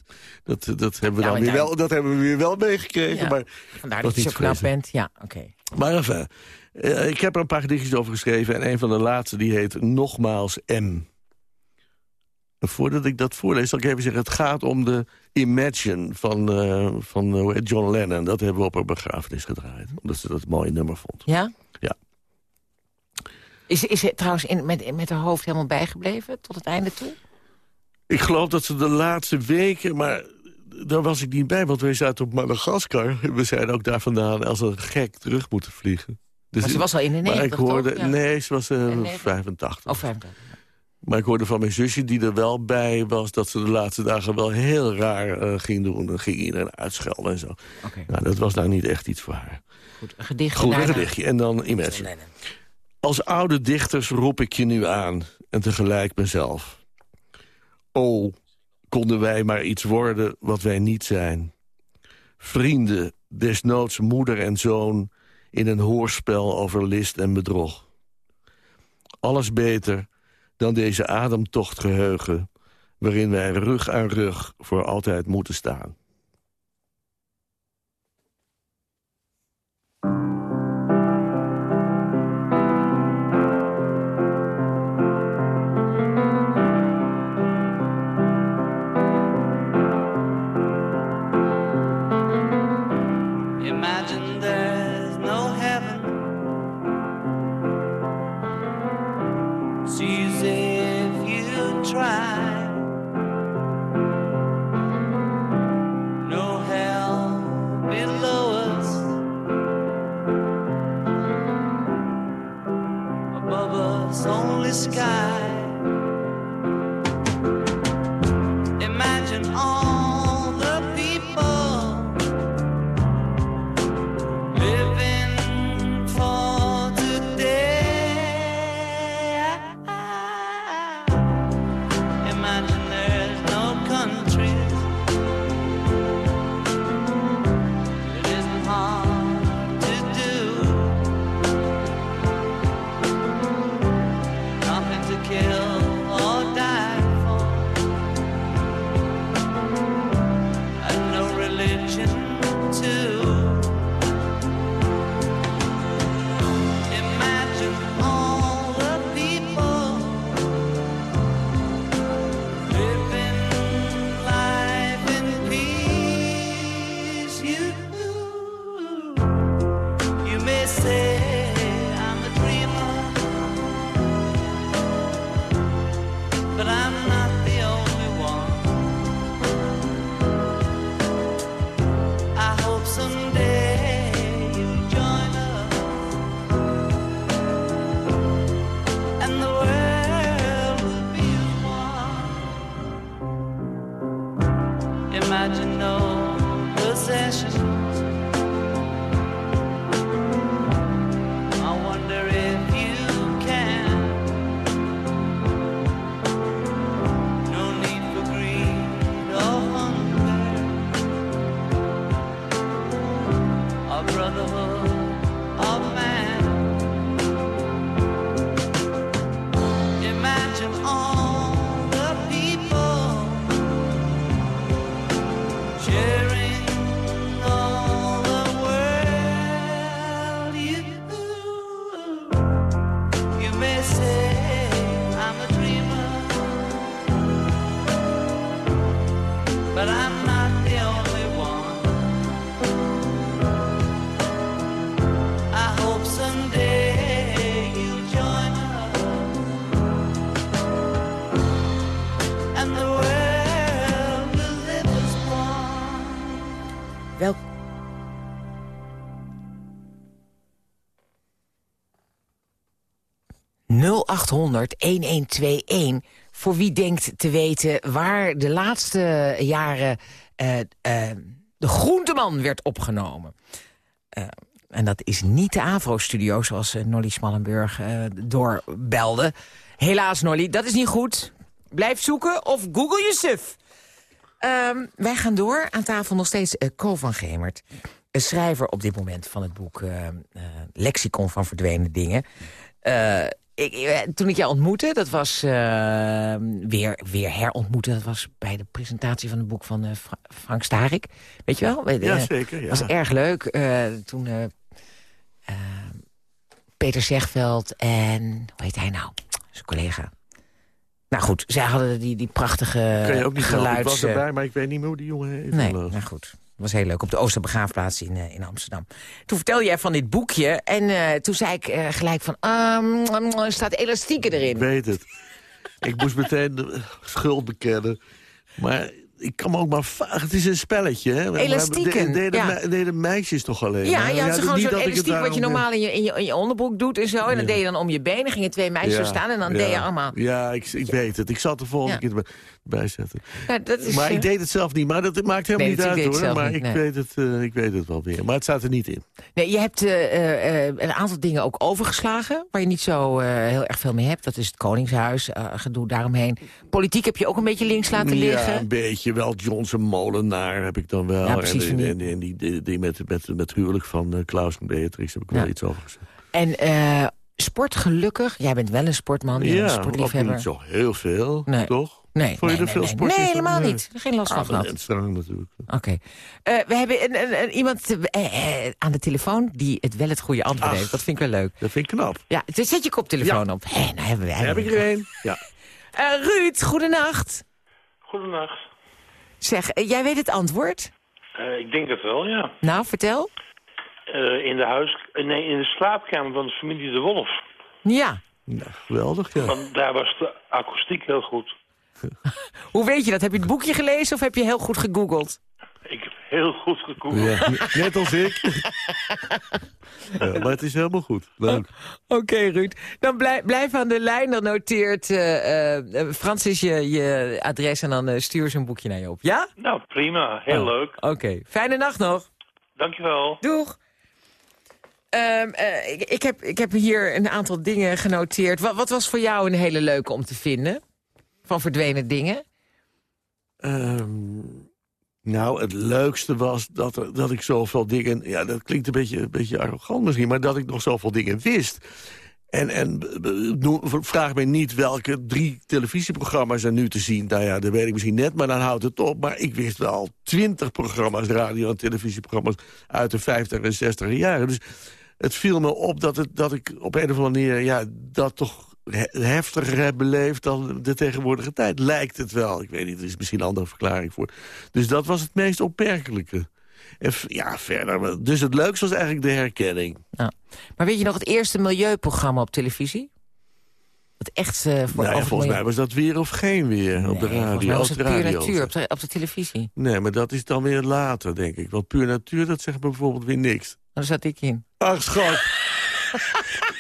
Dat, dat, hebben, we Ja, dan weer wel, dat hebben we weer wel meegekregen. Ja. Maar, Vandaar was dat je zo knap bent. Ja, oké. Maar enfin, eh, ik heb er een paar gedichtjes over geschreven. En een van de laatste die heet Nogmaals M. Voordat ik dat voorlees, zal ik even zeggen... het gaat om de Imagine van, eh, van eh, John Lennon. Dat hebben we op haar begrafenis gedraaid. Omdat ze dat een mooi nummer vond. Ja? Ja. Is, is het trouwens in, met, met haar hoofd helemaal bijgebleven tot het einde toe? Ik geloof dat ze de laatste weken, maar daar was ik niet bij, want wij zaten op Madagaskar. We zijn ook daar vandaan als een gek terug moeten vliegen. Dus Maar ze was al in de maar 90, ik hoorde? Ja. Nee, ze was eh, In 90? 85. Oh, 50. Maar ik hoorde van mijn zusje, die er wel bij was... dat ze de laatste dagen wel heel raar eh, ging doen. Dan ging iedereen uitschelden en zo. Nou, dat was nou niet echt iets voor haar. goed. Een gedicht. Goed, een gedichtje. En dan Imagine. Lennon. Als oude dichters roep ik je nu aan en tegelijk mezelf. O, konden wij maar iets worden wat wij niet zijn. Vrienden, desnoods moeder en zoon... in een hoorspel over list en bedrog. Alles beter dan deze ademtochtgeheugen... waarin wij rug aan rug voor altijd moeten staan. kill. ...0800-1121 voor wie denkt te weten waar de laatste jaren eh, eh, de groenteman werd opgenomen. Eh, en dat is niet de AVRO-studio, zoals Nolly Smallenburg doorbelde. Helaas, Nolly, dat is niet goed. Blijf zoeken of google je suf. Ehm, wij gaan door. Aan tafel nog steeds Co van Gemert. Een schrijver op dit moment van het boek Lexicon van Verdwenen Dingen. Ik, eh, toen ik jou ontmoette, dat was eh, weer, weer herontmoeten. Dat was bij de presentatie van het boek van eh, Fra- Frank Starik. Weet je wel? Ja, zeker, ja. was erg leuk. Toen Peter Zegveld en, hoe heet hij nou? Zijn collega. Nou goed, zij hadden die, die prachtige geluids... Ik was erbij, maar ik weet niet meer hoe die jongen heet. Nee, nou goed. Was heel leuk, op de Oosterbegraafplaats in, eh, in Amsterdam. Toen vertelde jij van dit boekje en eh, toen zei ik eh, gelijk van... ah, er staat elastieken erin. Ik weet het. Ik moest meteen de schuld bekennen. Maar ik kan me ook maar vaag... Het is een spelletje, hè? Elastieken, de- deden, ja. me- deden meisjes toch alleen Ja, je had zo gewoon zo'n elastiek wat je normaal in je, in, je, in je onderbroek doet en zo. En dan Ja. deed je dan om je benen, gingen twee meisjes staan en dan ja, deed je allemaal... Ja, ik, ik weet het. Ik zal het de volgende Ja. keer erbij- erbij zetten. Nou, dat is, maar eh, ik deed het zelf niet. Maar dat maakt helemaal Nee, niet uit hoor. Maar ik, weet het, eh, ik weet het wel weer. Maar het staat er niet in. Nee, je hebt eh, eh, eh, een aantal dingen ook overgeslagen... waar je niet zo eh, heel erg veel mee hebt. Dat is het Koningshuis, eh, gedoe daaromheen. Politiek heb je ook een beetje links laten Ja, liggen. een beetje wel. Johnson Molenaar heb ik dan wel. Ja, precies, en die- en, en die, die, die met, met, met huwelijk van eh, Klaus en Beatrix heb ik wel Ja. iets over gezegd. En eh, sport gelukkig. Jij bent wel een sportman, een Ja, ook sportliefhebber. niet zo heel veel, Nee. toch? Nee, Vond je nee, er veel nee. Nee, helemaal niet. Geen last van Ah, strang natuurlijk. Oké. Eh, we hebben een, een, een- iemand eh, eh, aan de telefoon die het wel het goede antwoord Ach. heeft. Dat vind ik wel leuk. Dat vind ik knap. Ja, dus zet je koptelefoon op. Hé, nou hebben we Daar heb ik er een. Ja. (laughs) Eh, Ruud, goedenacht. Goedenacht. Zeg, jij weet het antwoord? Eh, ik denk het wel, ja. Nou, vertel. Eh, in, de huis, nee, in de slaapkamer van de familie De Wolf. Ja. ja, geweldig, ja. Want daar was de akoestiek heel goed. (laughs) Hoe weet je dat? Heb je het boekje gelezen of heb je heel goed gegoogeld? Ik heb heel goed gegoogeld. Ja, net als ik. (laughs) ja, maar het is helemaal goed. Leuk. Oké, Ruud. Dan blijf, blijf aan de lijn. Dan noteert eh, eh, Francis je, je adres en dan eh, stuur ze een boekje naar je op. Ja? Nou, prima. Heel Oh. leuk. Oké. Fijne nacht nog. Dankjewel. Doeg. Ehm, eh, ik, ik, heb, ik heb hier een aantal dingen genoteerd. Wat, wat was voor jou een hele leuke om te vinden? Van verdwenen dingen? Ehm, nou, het leukste was dat, dat ik zoveel dingen... Ja, dat klinkt een beetje, een beetje arrogant misschien... maar dat ik nog zoveel dingen wist. En, en noem- vraag me niet welke drie televisieprogramma's er nu te zien. Nou ja, dat weet ik misschien net, maar dan houdt het op. Maar ik wist wel twintig programma's, radio- en televisieprogramma's... uit de 50 en 60 jaren. Dus het viel me op dat, het, dat ik op een of andere manier... Ja, dat toch heftiger heb beleefd dan de tegenwoordige tijd. Lijkt het wel. Ik weet niet, er is misschien een andere verklaring voor. Dus dat was het meest opmerkelijke. En ja, verder. Dus het leukste was eigenlijk de herkenning. Ja. Maar weet je nog het eerste milieuprogramma op televisie? Het echt eh voor Nou ja, volgens mij was dat weer of geen weer op de radio. was de puur natuur op de, op de televisie. Nee, maar dat is dan weer later, denk ik. Want puur natuur, dat zegt me bijvoorbeeld weer niks. Daar zat ik in. Ach, schat. (laughs)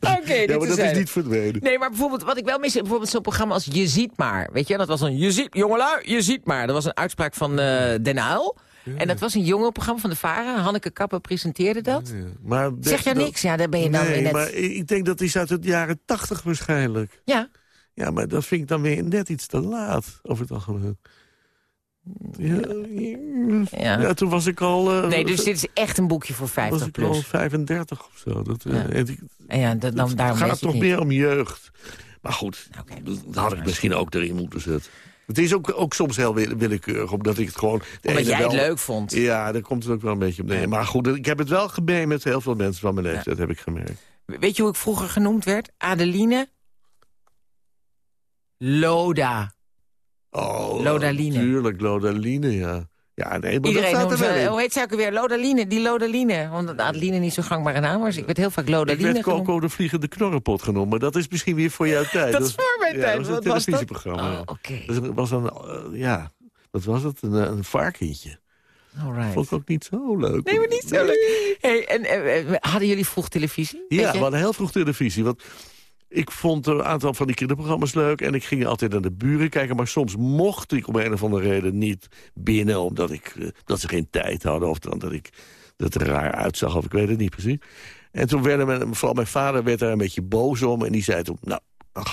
Oké, (laughs) dit ja, maar dat is niet verdwenen. Nee, maar bijvoorbeeld, wat ik wel mis, bijvoorbeeld zo'n programma als Je Ziet Maar. Weet je, dat was een Je Ziet, jongelui, Je Ziet Maar. Dat was een uitspraak van eh Den Uyl. En dat was een jongerenprogramma van de VARA. Hanneke Kappen presenteerde dat. Ja, Maar Zeg jou dat- niks? Ja, daar ben je dan nee, weer net... maar ik ik denk dat is uit de jaren tachtig waarschijnlijk. Ja, Ja, maar dat vind ik dan weer net iets te laat, over het algemeen. Ja, ja. ja, toen was ik al... eh, Nee, dus dit is echt een boekje voor was 50 ik al plus. 35 of zo. Dat, eh, Ja. en ik- En ja, dat, dan, het daarom gaat toch het niet. meer om jeugd. Maar goed, Oké. dat had ik misschien ook erin moeten zetten. Het is ook, ook soms heel wi- willekeurig, omdat ik het gewoon... Omdat jij het wel- leuk vond. Ja, daar komt het ook wel een beetje op neer. Maar goed, ik heb het wel gemeen met heel veel mensen van mijn leeftijd, heb ik gemerkt. Weet je hoe ik vroeger genoemd werd? Adeline Loda. Oh, Lodaline. Tuurlijk, Lodaline, ja. Ja, nee, maar Iedereen dat staat er wel in. hoe heet ze ook weer? Lodaline, die Lodaline. Omdat Adeline niet zo gangbare naam was. Ik werd heel vaak Ik Lodaline werd genoemd. Coco de Vliegende Knorrenpot genoemd, maar dat is misschien weer voor jouw (laughs) tijd. Dat is voor mijn ja, tijd. Dat was een was dat? televisieprogramma. Oh. Dat was een, ja, wat was het? Een, eh, een varkentje. Alright. Vond ik ook niet zo leuk. Nee, maar niet zo leuk. Hey, en, eh, eh, hadden jullie vroeg televisie? Ja, we hadden heel vroeg televisie. Want ik vond een aantal van die kinderprogramma's leuk... en ik ging altijd naar de buren kijken. Maar soms mocht ik om een of andere reden niet binnen... omdat ik, eh, dat ze geen tijd hadden of dat ik dat er raar uitzag... of ik weet het niet precies. En toen werden mijn, vooral mijn vader werd daar een beetje boos om... en die zei toen, nou,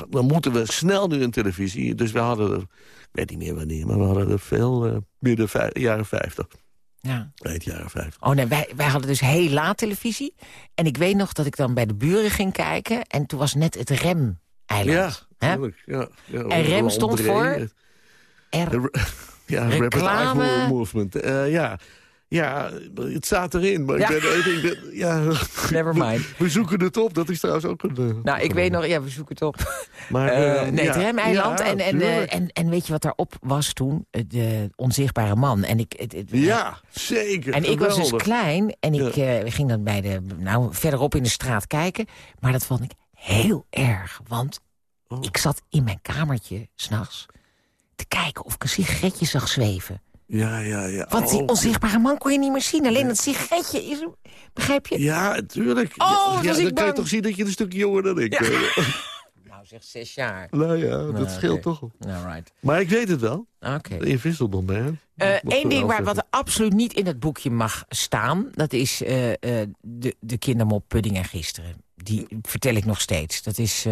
dan moeten we snel nu een televisie. Dus we hadden er, ik weet niet meer wanneer... maar we hadden er veel eh, midden jaren 50. Ja. Eind jaren 50. Oh nee, wij, wij hadden dus heel laat televisie. En ik weet nog dat ik dan bij de buren ging kijken. En toen was net het Ja, rem-eiland. hè? tuurlijk. Ja, ja, En rem stond voor? R Ja, (laughs) Rapid Reclame. Eye Movement. Eh, ja. Ja, het staat erin. Maar Ja. ik ben even... Ik ben, ja, Never mind. We, we zoeken het op. Dat is trouwens ook een... eh, Nou, ik weet nog, ja, we zoeken het op. Maar, Eh, eh, nee, ja, het remeiland. ja, en, en, en, en weet je wat daarop was toen? De onzichtbare man. En ik, het, het- Ja, zeker. En ik was dus klein en ik ging dan bij de, nou, verderop in de straat kijken. Maar dat vond ik heel erg, want Oh. ik zat in mijn kamertje s'nachts te kijken of ik een sigaretje zag zweven. Ja, ja, ja. Want die Oh, onzichtbare man kon je niet meer zien. Alleen dat sigaretje is... Begrijp je? Ja, tuurlijk. Oh, ja, dan kan je toch zien dat je een stuk jonger dan ik Ja. bent. (laughs) Nou, zeg zes jaar. nou ja, dat Nou, scheelt toch. All right. Maar ik weet het wel. Oké. De Invisible Man. Eh, mocht Eén ding waar, wat er absoluut niet in het boekje mag staan... dat is eh, eh, de, de kindermop Pudding en Gisteren. Die vertel ik nog steeds. Dat is...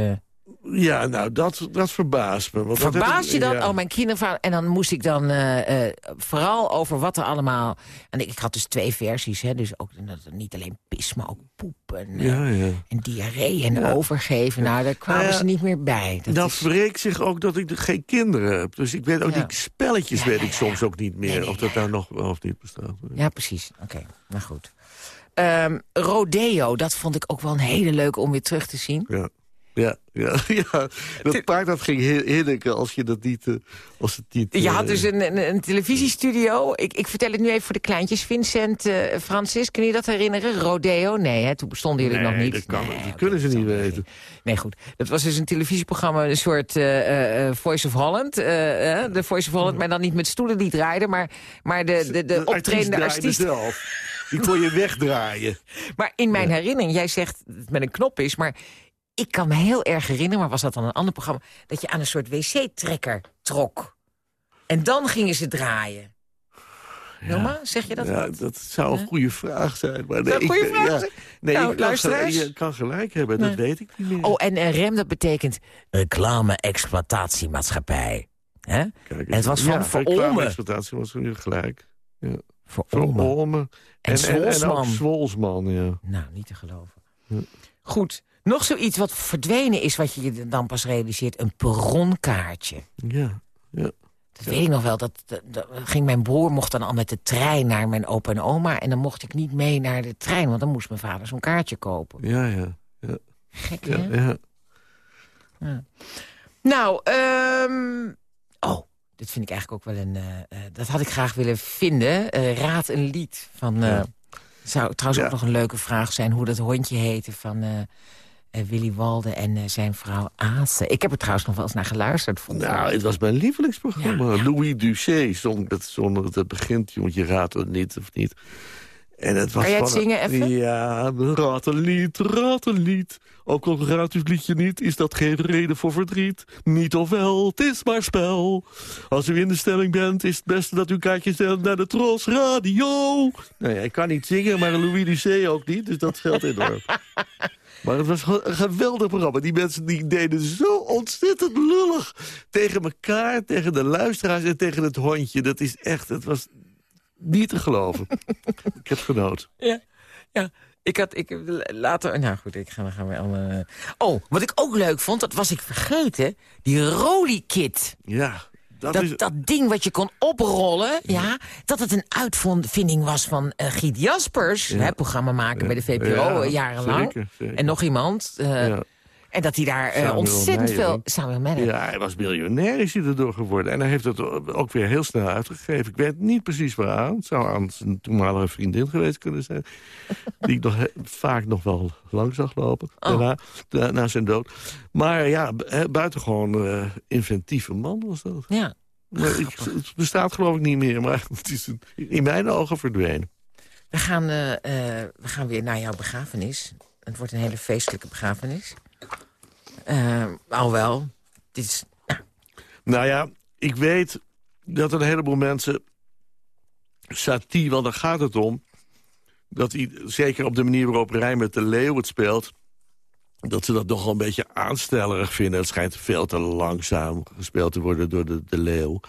Ja, nou, dat, dat verbaast me. Want Verbaas je dan? ja. Oh, mijn kindervader. En dan moest ik dan eh, eh, vooral over wat er allemaal... En ik, ik had dus twee versies, hè. Dus ook niet alleen pis, maar ook poep en, eh, Ja, ja. en diarree en overgeven. Nou, daar kwamen Nou ze niet meer bij. Dat Dat is- zich ook dat ik geen kinderen heb. Dus ik weet ook die spelletjes weet ik soms ook niet meer. Nee, nee, of dat nou nog wel of niet bestaat. Ja, precies. Oké, nou goed. Ehm, Rodeo, dat vond ik ook wel een hele leuke om weer terug te zien. Ja. Ja, ja, (laughs) ja. Dat paard dat ging hinniken als je dat niet... eh, als het niet Je eh, had dus een, een, een televisiestudio. Ik, ik vertel het nu even voor de kleintjes. Vincent, eh, Francis, kun je dat herinneren? Rodeo? Nee, hè, toen bestonden jullie Nee, nog niet. dat kan- Nee, dat kunnen ze niet weten. Nee, goed. Dat was dus een televisieprogramma, een soort eh, eh, eh, Voice of Holland. de Voice of Holland, maar dan niet met stoelen die draaiden... maar, maar de, de, de artiest optredende artiest. zelf. Die kon je (laughs) wegdraaien. Maar in mijn herinnering, jij zegt dat het met een knop is... maar ik kan me heel erg herinneren, maar was dat dan een ander programma... dat je aan een soort wc-trekker trok. En dan gingen ze draaien. Wilma, zeg je dat Ja, wat? dat zou een goede vraag zijn. Maar goede vraag ja. Nee, Nou, je, kan gelijk, je kan gelijk hebben, Nee. dat weet ik niet meer. Oh, en eh, rem, dat betekent reclame-exploitatiemaatschappij. Hè? Kijk en het was van ja, Verolmen. reclame-exploitatie was nu gelijk. Ja. Voor Voor Olmen. Olmen. En en, en ook Zwolsman. Zwolsman, ja. Nou, niet te geloven. Goed, nog zoiets wat verdwenen is... wat je je dan pas realiseert, een perronkaartje. Ja, ja. Dat weet ik nog wel. Dat, dat, dat ging mijn broer mocht dan al met de trein naar mijn opa en oma... en dan mocht ik niet mee naar de trein... want dan moest mijn vader zo'n kaartje kopen. Ja, ja. ja. Gek, ja, hè? ja. Nou, ehm, oh, dit vind ik eigenlijk ook wel een... eh, eh, dat had ik graag willen vinden. Eh, raad een lied van... Zou trouwens ook nog een leuke vraag zijn... hoe dat hondje heette van Willy Walde en eh, zijn vrouw Aase. Ik heb er trouwens nog wel eens naar geluisterd. Nou, het was mijn lievelingsprogramma. Ja. Louis Duché zong dat, zong dat het begint, want je raadt het niet of niet. En het was Kan jij het zingen even? Ja, raad een lied, raad een lied. Ook al raadt u het liedje niet, is dat geen reden voor verdriet. Niet of wel, het is maar spel. Als u in de stemming bent, is het beste dat u een kaartje stelt naar de Tros Radio. Nou ja, ik kan niet zingen, maar Louis Ducé ook niet, dus dat scheelt enorm. (laughs) Maar het was een geweldig programma. Die mensen die deden zo ontzettend lullig. Tegen elkaar, tegen de luisteraars en tegen het hondje. Dat is echt, het was niet te geloven. (laughs) ik heb genoten. Ja, ja. Ik had, ik, later, nou goed, ik ga, dan gaan we allemaal... Oh, wat ik ook leuk vond, dat was ik vergeten. Die Roly Kit. Ja, dat, Dat, is... dat ding wat je kon oprollen, ja, dat het een uitvinding was van eh, Giet Jaspers. Ja. Hè, programma maken bij de VPRO Ja, jarenlang. zeker, zeker. En nog iemand. eh. En dat hij daar eh, ontzettend veel... Samuel Meijering. Ja, hij was miljonair is hij erdoor geworden. En hij heeft het ook weer heel snel uitgegeven. Ik weet niet precies waaraan. Het zou aan zijn toenmalige vriendin geweest kunnen zijn. (laughs) die ik nog vaak nog wel lang zag lopen. Oh. Daarna, da- na zijn dood. Maar ja, buitengewoon eh, inventieve man was dat. Ja. Maar ik, het bestaat geloof ik niet meer. Maar (laughs) het is in mijn ogen verdwenen. We gaan, eh, we gaan weer naar jouw begrafenis. Het wordt een hele feestelijke begrafenis. Eh alhoewel, dit is... Nou ja, ik weet dat een heleboel mensen... Satie, want daar gaat het om... dat zeker op de manier waarop Rijmer de Leeuw het speelt... dat ze dat nogal een beetje aanstellerig vinden. Het schijnt veel te langzaam gespeeld te worden door de, de Leeuw.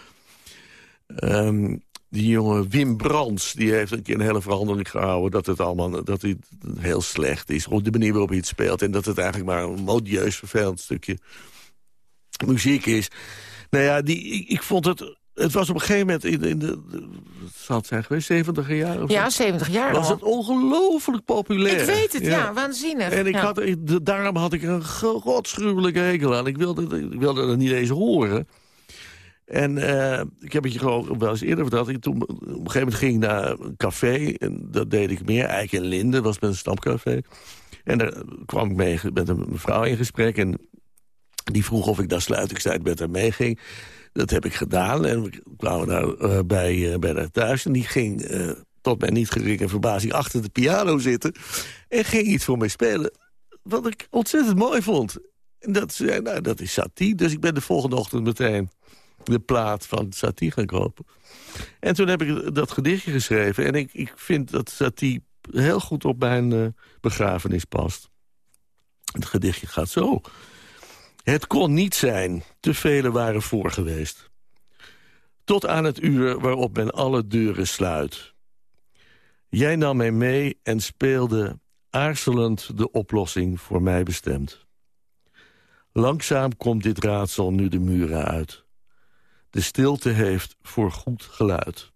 Ehm, die jonge Wim Brands, die heeft een keer een hele verandering gehouden... dat het allemaal dat hij heel slecht is, op de manier waarop hij het speelt... en dat het eigenlijk maar een modieus vervelend stukje muziek is. Nou ja, die, ik, ik vond het... Het was op een gegeven moment in, in de... Het zal het zijn geweest, 70 jaar of Ja, zo? 70 jaar Was het ongelooflijk populair. Ik weet het, ja, waanzinnig. En ik Ja. had, ik- daarom had ik een godschuwelijke hekel aan. Ik wilde, ik wilde het niet eens horen. En eh, ik heb het je gewoon wel eens eerder verteld. Ik toen, op een gegeven moment ging ik naar een café. En dat deed ik meer. Eik en Linde was met een stamcafé. En daar kwam ik mee met een mevrouw in gesprek. En die vroeg of ik daar sluitingstijd met haar meeging. Dat heb ik gedaan. En we kwamen daar eh, bij, eh, bij haar thuis. En die ging tot mijn niet geringe verbazing achter de piano zitten. En ging iets voor mij spelen. Wat ik ontzettend mooi vond. En dat, nou, dat is Satie. Dus ik ben de volgende ochtend meteen de plaat van Satie gaan kopen. En toen heb ik dat gedichtje geschreven. En ik, ik vind dat Satie heel goed op mijn eh, begrafenis past. Het gedichtje gaat zo. Het kon niet zijn, te velen waren voor geweest. Tot aan het uur waarop men alle deuren sluit. Jij nam mij mee en speelde aarzelend de oplossing voor mij bestemd. Langzaam komt dit raadsel nu de muren uit. De stilte heeft voor goed geluid.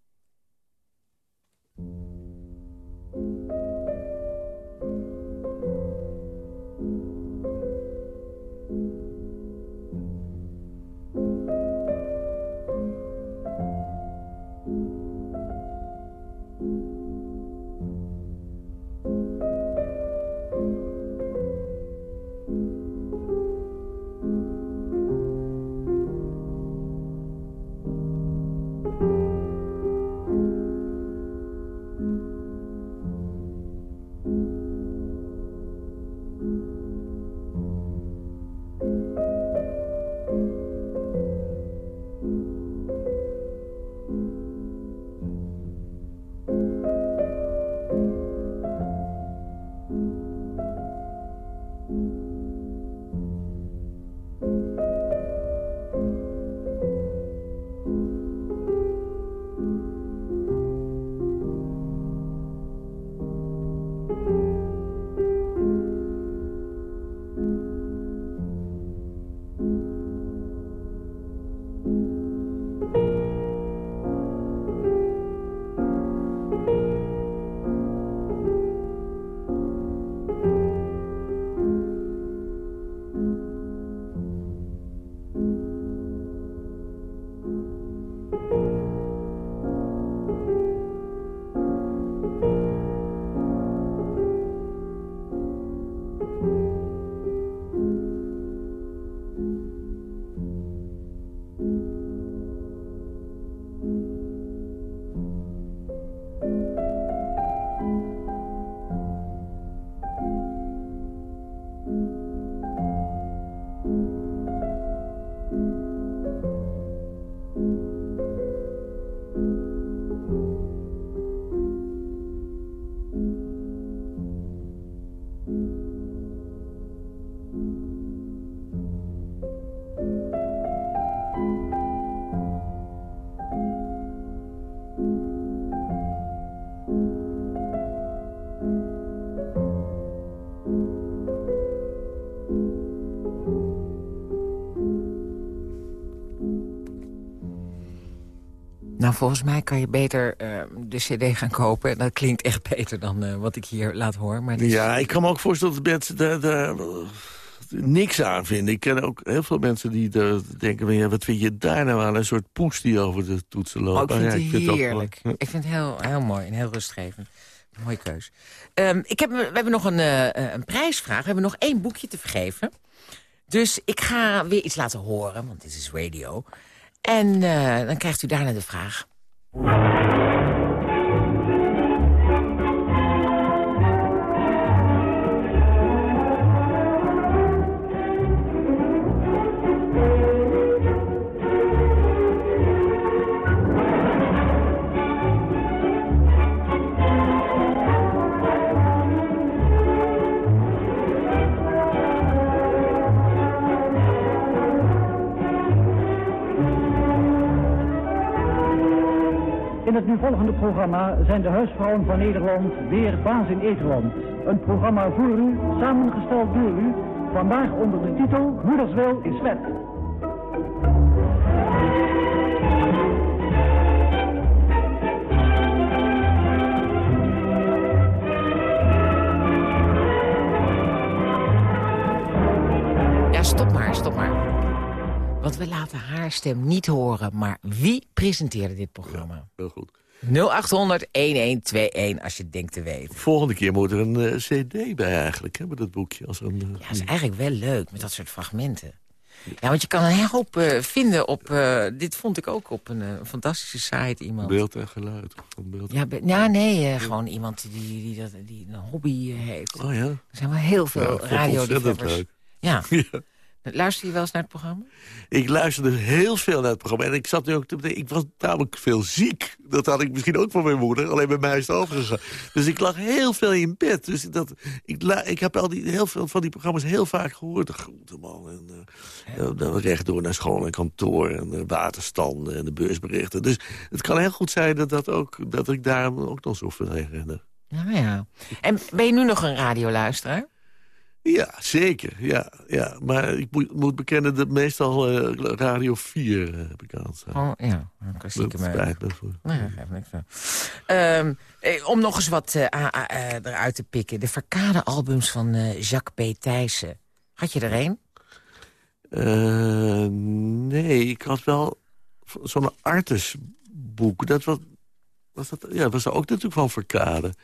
Nou, volgens mij kan je beter eh, de cd gaan kopen. En dat klinkt echt beter dan eh, wat ik hier laat horen. Maar is- Ja, ik kan me ook voorstellen dat mensen daar, daar eh, niks aan vinden. Ik ken ook heel veel mensen die denken... van, Ja, wat vind je daar nou aan? Een soort poes die over de toetsen loopt. Oh, ik Maar vind ja, het vind heerlijk. Ik vind het heel, heel mooi en heel rustgevend. Mooie keus. Ehm, ik heb, we hebben nog een, eh, een prijsvraag. We hebben nog één boekje te vergeven. Dus ik ga weer iets laten horen, want dit is radio. En eh, dan krijgt u daarna de vraag. Volgende programma zijn de huisvrouwen van Nederland weer baas in Eterland. Een programma voor u, samengesteld door u, vandaag onder de titel Moederswil is wet. Ja, stop maar, stop maar. Want we laten haar stem niet horen. Maar wie presenteerde dit programma? Heel goed. 0800-1121 als je denkt te weten. Volgende keer moet er een eh, cd bij eigenlijk, hè, met dat boekje. Als een, eh, Ja, dat is eigenlijk wel leuk met dat soort fragmenten. Ja, want je kan een hoop eh, vinden op... dit vond ik ook op een fantastische site iemand. beeld en geluid. Beeld. Ja, be- ja, nee, gewoon iemand die, die, dat, die een hobby heeft. Oh ja. Er zijn wel heel Ja, veel. Ja. Ja. (laughs) Luister je wel eens naar het programma? Ik luisterde heel veel naar het programma. En ik zat nu ook te bedenken, ik was namelijk veel ziek. Dat had ik misschien ook van mijn moeder. Alleen bij mij is het overgegaan. Dus ik lag heel veel in bed. Dus dat, ik, ik heb al die, heel veel van die programma's heel vaak gehoord. De Groenteman en eh, eh, dan rechtdoor naar school en kantoor. En de waterstanden en de beursberichten. Dus het kan heel goed zijn dat, dat, ook, dat ik daar ook nog zoveel herinner. Nou ja. En ben je nu nog een radioluisteraar? Ja, zeker. Ja, ja. Maar ik moet, moet bekennen dat meestal eh, Radio 4 eh, heb ik aanstaan. Oh ja, een klassieke spijt me voor. Nee, dat geeft niks aan. Ehm, eh, om nog eens wat eruit te pikken. De Verkade-albums van Jacques B. Thijssen. Had je er een? Nee, ik had wel zo'n artisboek. Dat was, was dat, ja, was dat ook natuurlijk van Verkade.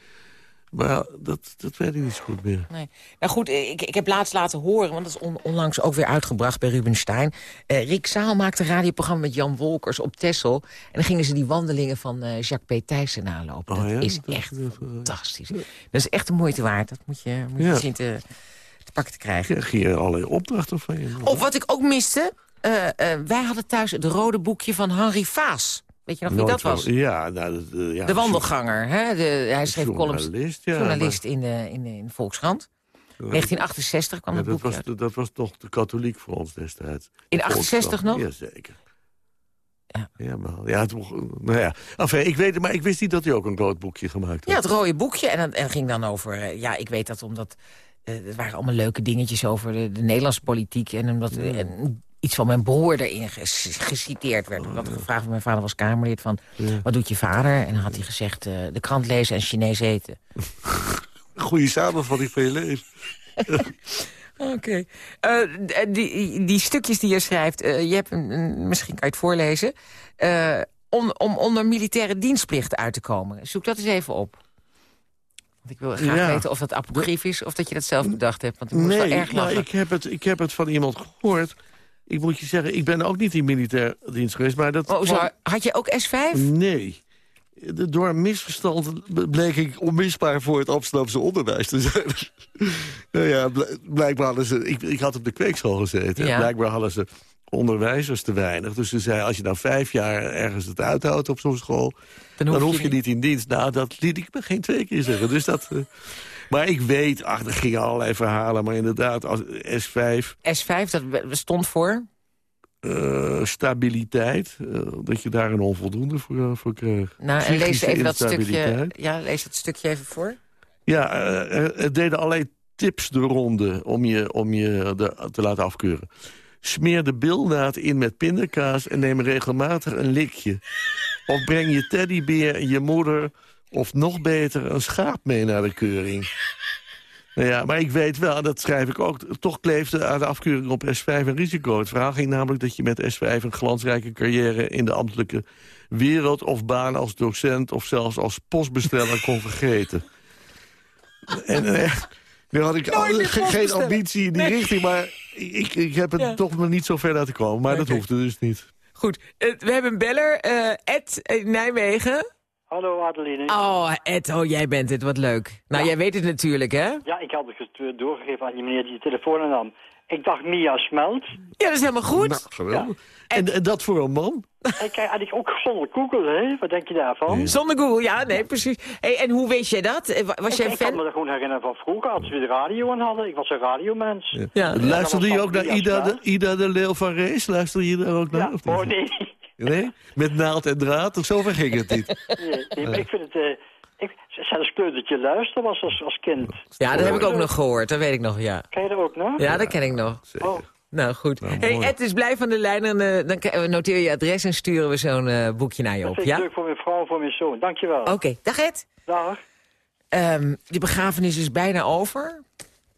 Maar dat, dat weet ik niet zo goed meer. Nee. Nou goed, ik, ik heb laatst laten horen, want dat is on- onlangs ook weer uitgebracht bij Ruben Stein. Eh, Rick Zaal maakte een radioprogramma met Jan Wolkers op Texel. En dan gingen ze die wandelingen van eh, Jacques P. Thijssen nalopen. Oh dat ja? is Dat- echt fantastisch. Dat is echt de moeite waard. Dat moet je, moet je Ja. zien te, te pakken te krijgen. Kreeg hier allerlei opdrachten van je. Of wat ik ook miste, eh, wij hadden thuis het rode boekje van Henri Vaas. Weet je nog wie dat was? Ja, nou, dat, eh, ja, De wandelganger. Hè? De, hij schreef columns. Journalist, ja, journalist in, de, in, de, in de Volkskrant. 1968 kwam Ja, het dat, boekje was, uit. dat was toch de katholiek voor ons destijds. In De 68 nog? Jazeker. Ja. Ja, maar, ja, het, nou ja. Enfin, ik weet het, maar ik wist niet dat hij ook een rood boekje gemaakt had. Ja, het rode boekje. En dat en ging dan over... eh, ja, ik weet dat omdat... eh er waren allemaal leuke dingetjes over de, de Nederlandse politiek. En omdat eh, en iets van mijn broer erin geciteerd werd. Ik had gevraagd van mijn vader was Kamerlid van... Ja. wat doet je vader? En dan had hij gezegd... eh, de krant lezen en Chinees eten. (laughs) Goede samenvatting van je leven. (laughs) Oké. Eh, die, die stukjes die je schrijft, eh, je hebt een, een- misschien kan je het voorlezen. om, om onder militaire dienstplicht uit te komen. Zoek dat eens even op. Want ik wil graag Ja. weten of dat apocrief is... of dat je dat zelf bedacht hebt. Want ik wel erg nou, ik, heb het, ik heb het van iemand gehoord. Ik moet je zeggen, ik ben ook niet in militair dienst geweest. Maar dat Oh, zo, had je ook S5? Nee. De- Door een misverstand bleek ik onmisbaar voor het Amsterdamse onderwijs te zijn. (laughs) nou ja, bl- blijkbaar hadden ze... Ik, ik had op de kweekschool gezeten. Ja. Blijkbaar hadden ze onderwijzers te weinig. Dus ze zei, als je nou vijf jaar ergens het uithoudt op zo'n school... Dan dan hoef hoef, je je niet in dienst. Nou, dat liet ik me geen twee keer zeggen. Dus dat... maar ik weet, ach, er gingen allerlei verhalen. Maar inderdaad, als S5, S5, dat stond voor... eh, stabiliteit... eh, dat je daar een onvoldoende voor, eh, voor kreeg. Nou, en lees even dat stukje, ja, lees dat stukje even voor. Ja, er deden allerlei tips de ronde om je, om je de- te laten afkeuren. Smeer de bilnaad in met pindakaas en neem regelmatig een likje. Of breng je teddybeer en je moeder... of nog beter, een schaap mee naar de keuring. Nou ja, maar ik weet wel, en dat schrijf ik ook... toch kleefde aan de afkeuring op S5 een risico. Het verhaal ging namelijk dat je met S5 een glansrijke carrière... in de ambtelijke wereld of baan als docent... of zelfs als postbesteller kon vergeten. (laughs) En eh, nu had ik al- geen ambitie in die Nee. richting... maar ik, ik heb het Ja. toch nog niet zo ver laten komen. Maar dat hoefde dus niet. Goed, eh, we hebben een beller. eh, Ed Nijmegen. Hallo Adeline. Oh, Ed, oh, jij bent het. Wat leuk. Nou, jij weet het natuurlijk, hè? Ja, ik had het eh, doorgegeven aan die meneer die de telefoon nam. Ik dacht Mia Smelt. Ja, dat is helemaal goed. Nou, geweldig. En, en dat voor een man? (laughs) Ik kijk eigenlijk ook zonder Google, hè? Wat denk je daarvan? Zonder Google, ja, nee, precies. Hey, en hoe weet jij dat? Eh, wa- Was ik, jij een ik kan fan? me dat gewoon herinneren van vroeger, als we de radio aan hadden. Ik was een radiomens. Ja. Luisterde je ook naar Ida de. Ida de Leeuw van Rees? Luister je daar ook naar? Ja, of niet? oh nee. Nee? Met naald en draad? Of zover ging het niet. nee, nee, maar ik vind het... eh ik, zelfs kleutertje luisteren was als, als kind. Ja, dat heb ik ook nog gehoord. Dat weet ik nog, ja. Ken je dat ook nog? Ja, dat ken ik nog. Oh, Nou, goed. Nou, hey. Ed is blij van de lijn en eh, dan k- noteer je adres en sturen we zo'n eh, boekje naar je dat op, vind ik ja? leuk voor mijn vrouw en voor mijn zoon. Dankjewel. Oké, dag Ed. Dag. Ehm die begrafenis is bijna over.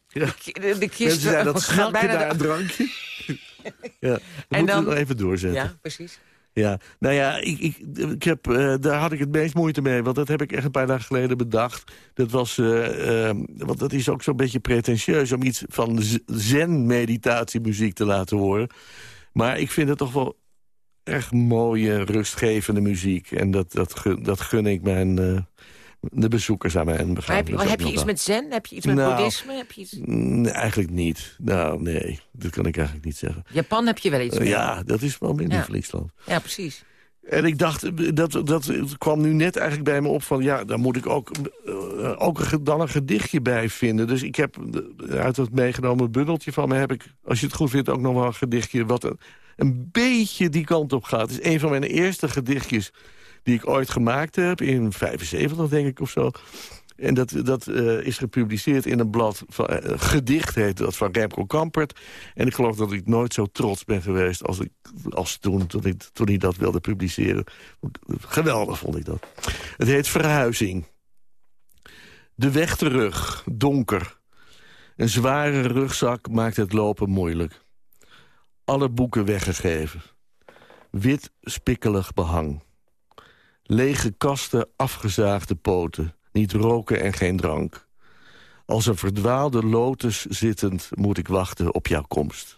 Ja. De, de kist Mensen zijn dat (laughs) gaat bijna... naar een drankje. (laughs) ja, dat En moeten dan- we nog even doorzetten. Ja, precies. Ja, nou ja, ik, ik, ik heb, eh, daar had ik het meest moeite mee. Want dat heb ik echt een paar dagen geleden bedacht. Dat was, eh, want dat is ook zo'n beetje pretentieus... om iets van zen-meditatiemuziek te laten horen. Maar ik vind het toch wel erg mooie, rustgevende muziek. En dat, dat, dat gun ik mijn, eh, de bezoekers aan mijn Maar heb je, heb je iets met zen? Heb je iets met Nou, boeddhisme? Heb je iets... Nee, eigenlijk niet. Nou, nee, dat kan ik eigenlijk niet zeggen. Japan heb je wel iets Eh, mee. ja, dat is wel mijn Ja. Ja, precies. En ik dacht, dat, dat kwam nu net eigenlijk bij me op van... ja, daar moet ik ook, eh, ook een, dan een gedichtje bij vinden. Dus ik heb eh, uit het meegenomen bundeltje van me... heb ik, als je het goed vindt, ook nog wel een gedichtje... wat een, een beetje die kant op gaat. Het is een van mijn eerste gedichtjes die ik ooit gemaakt heb. In 75, denk ik, of zo. En dat, dat eh, is gepubliceerd in een blad, van, eh, gedicht heet dat, van Remco Kampert. En ik geloof dat ik nooit zo trots ben geweest als, ik, als toen, toen, ik, toen hij dat wilde publiceren. Geweldig vond ik dat. Het heet Verhuizing. De weg terug, donker. Een zware rugzak maakt het lopen moeilijk. Alle boeken weggegeven. Wit spikkelig behang. Lege kasten, afgezaagde poten. Niet roken en geen drank. Als een verdwaalde lotus zittend moet ik wachten op jouw komst.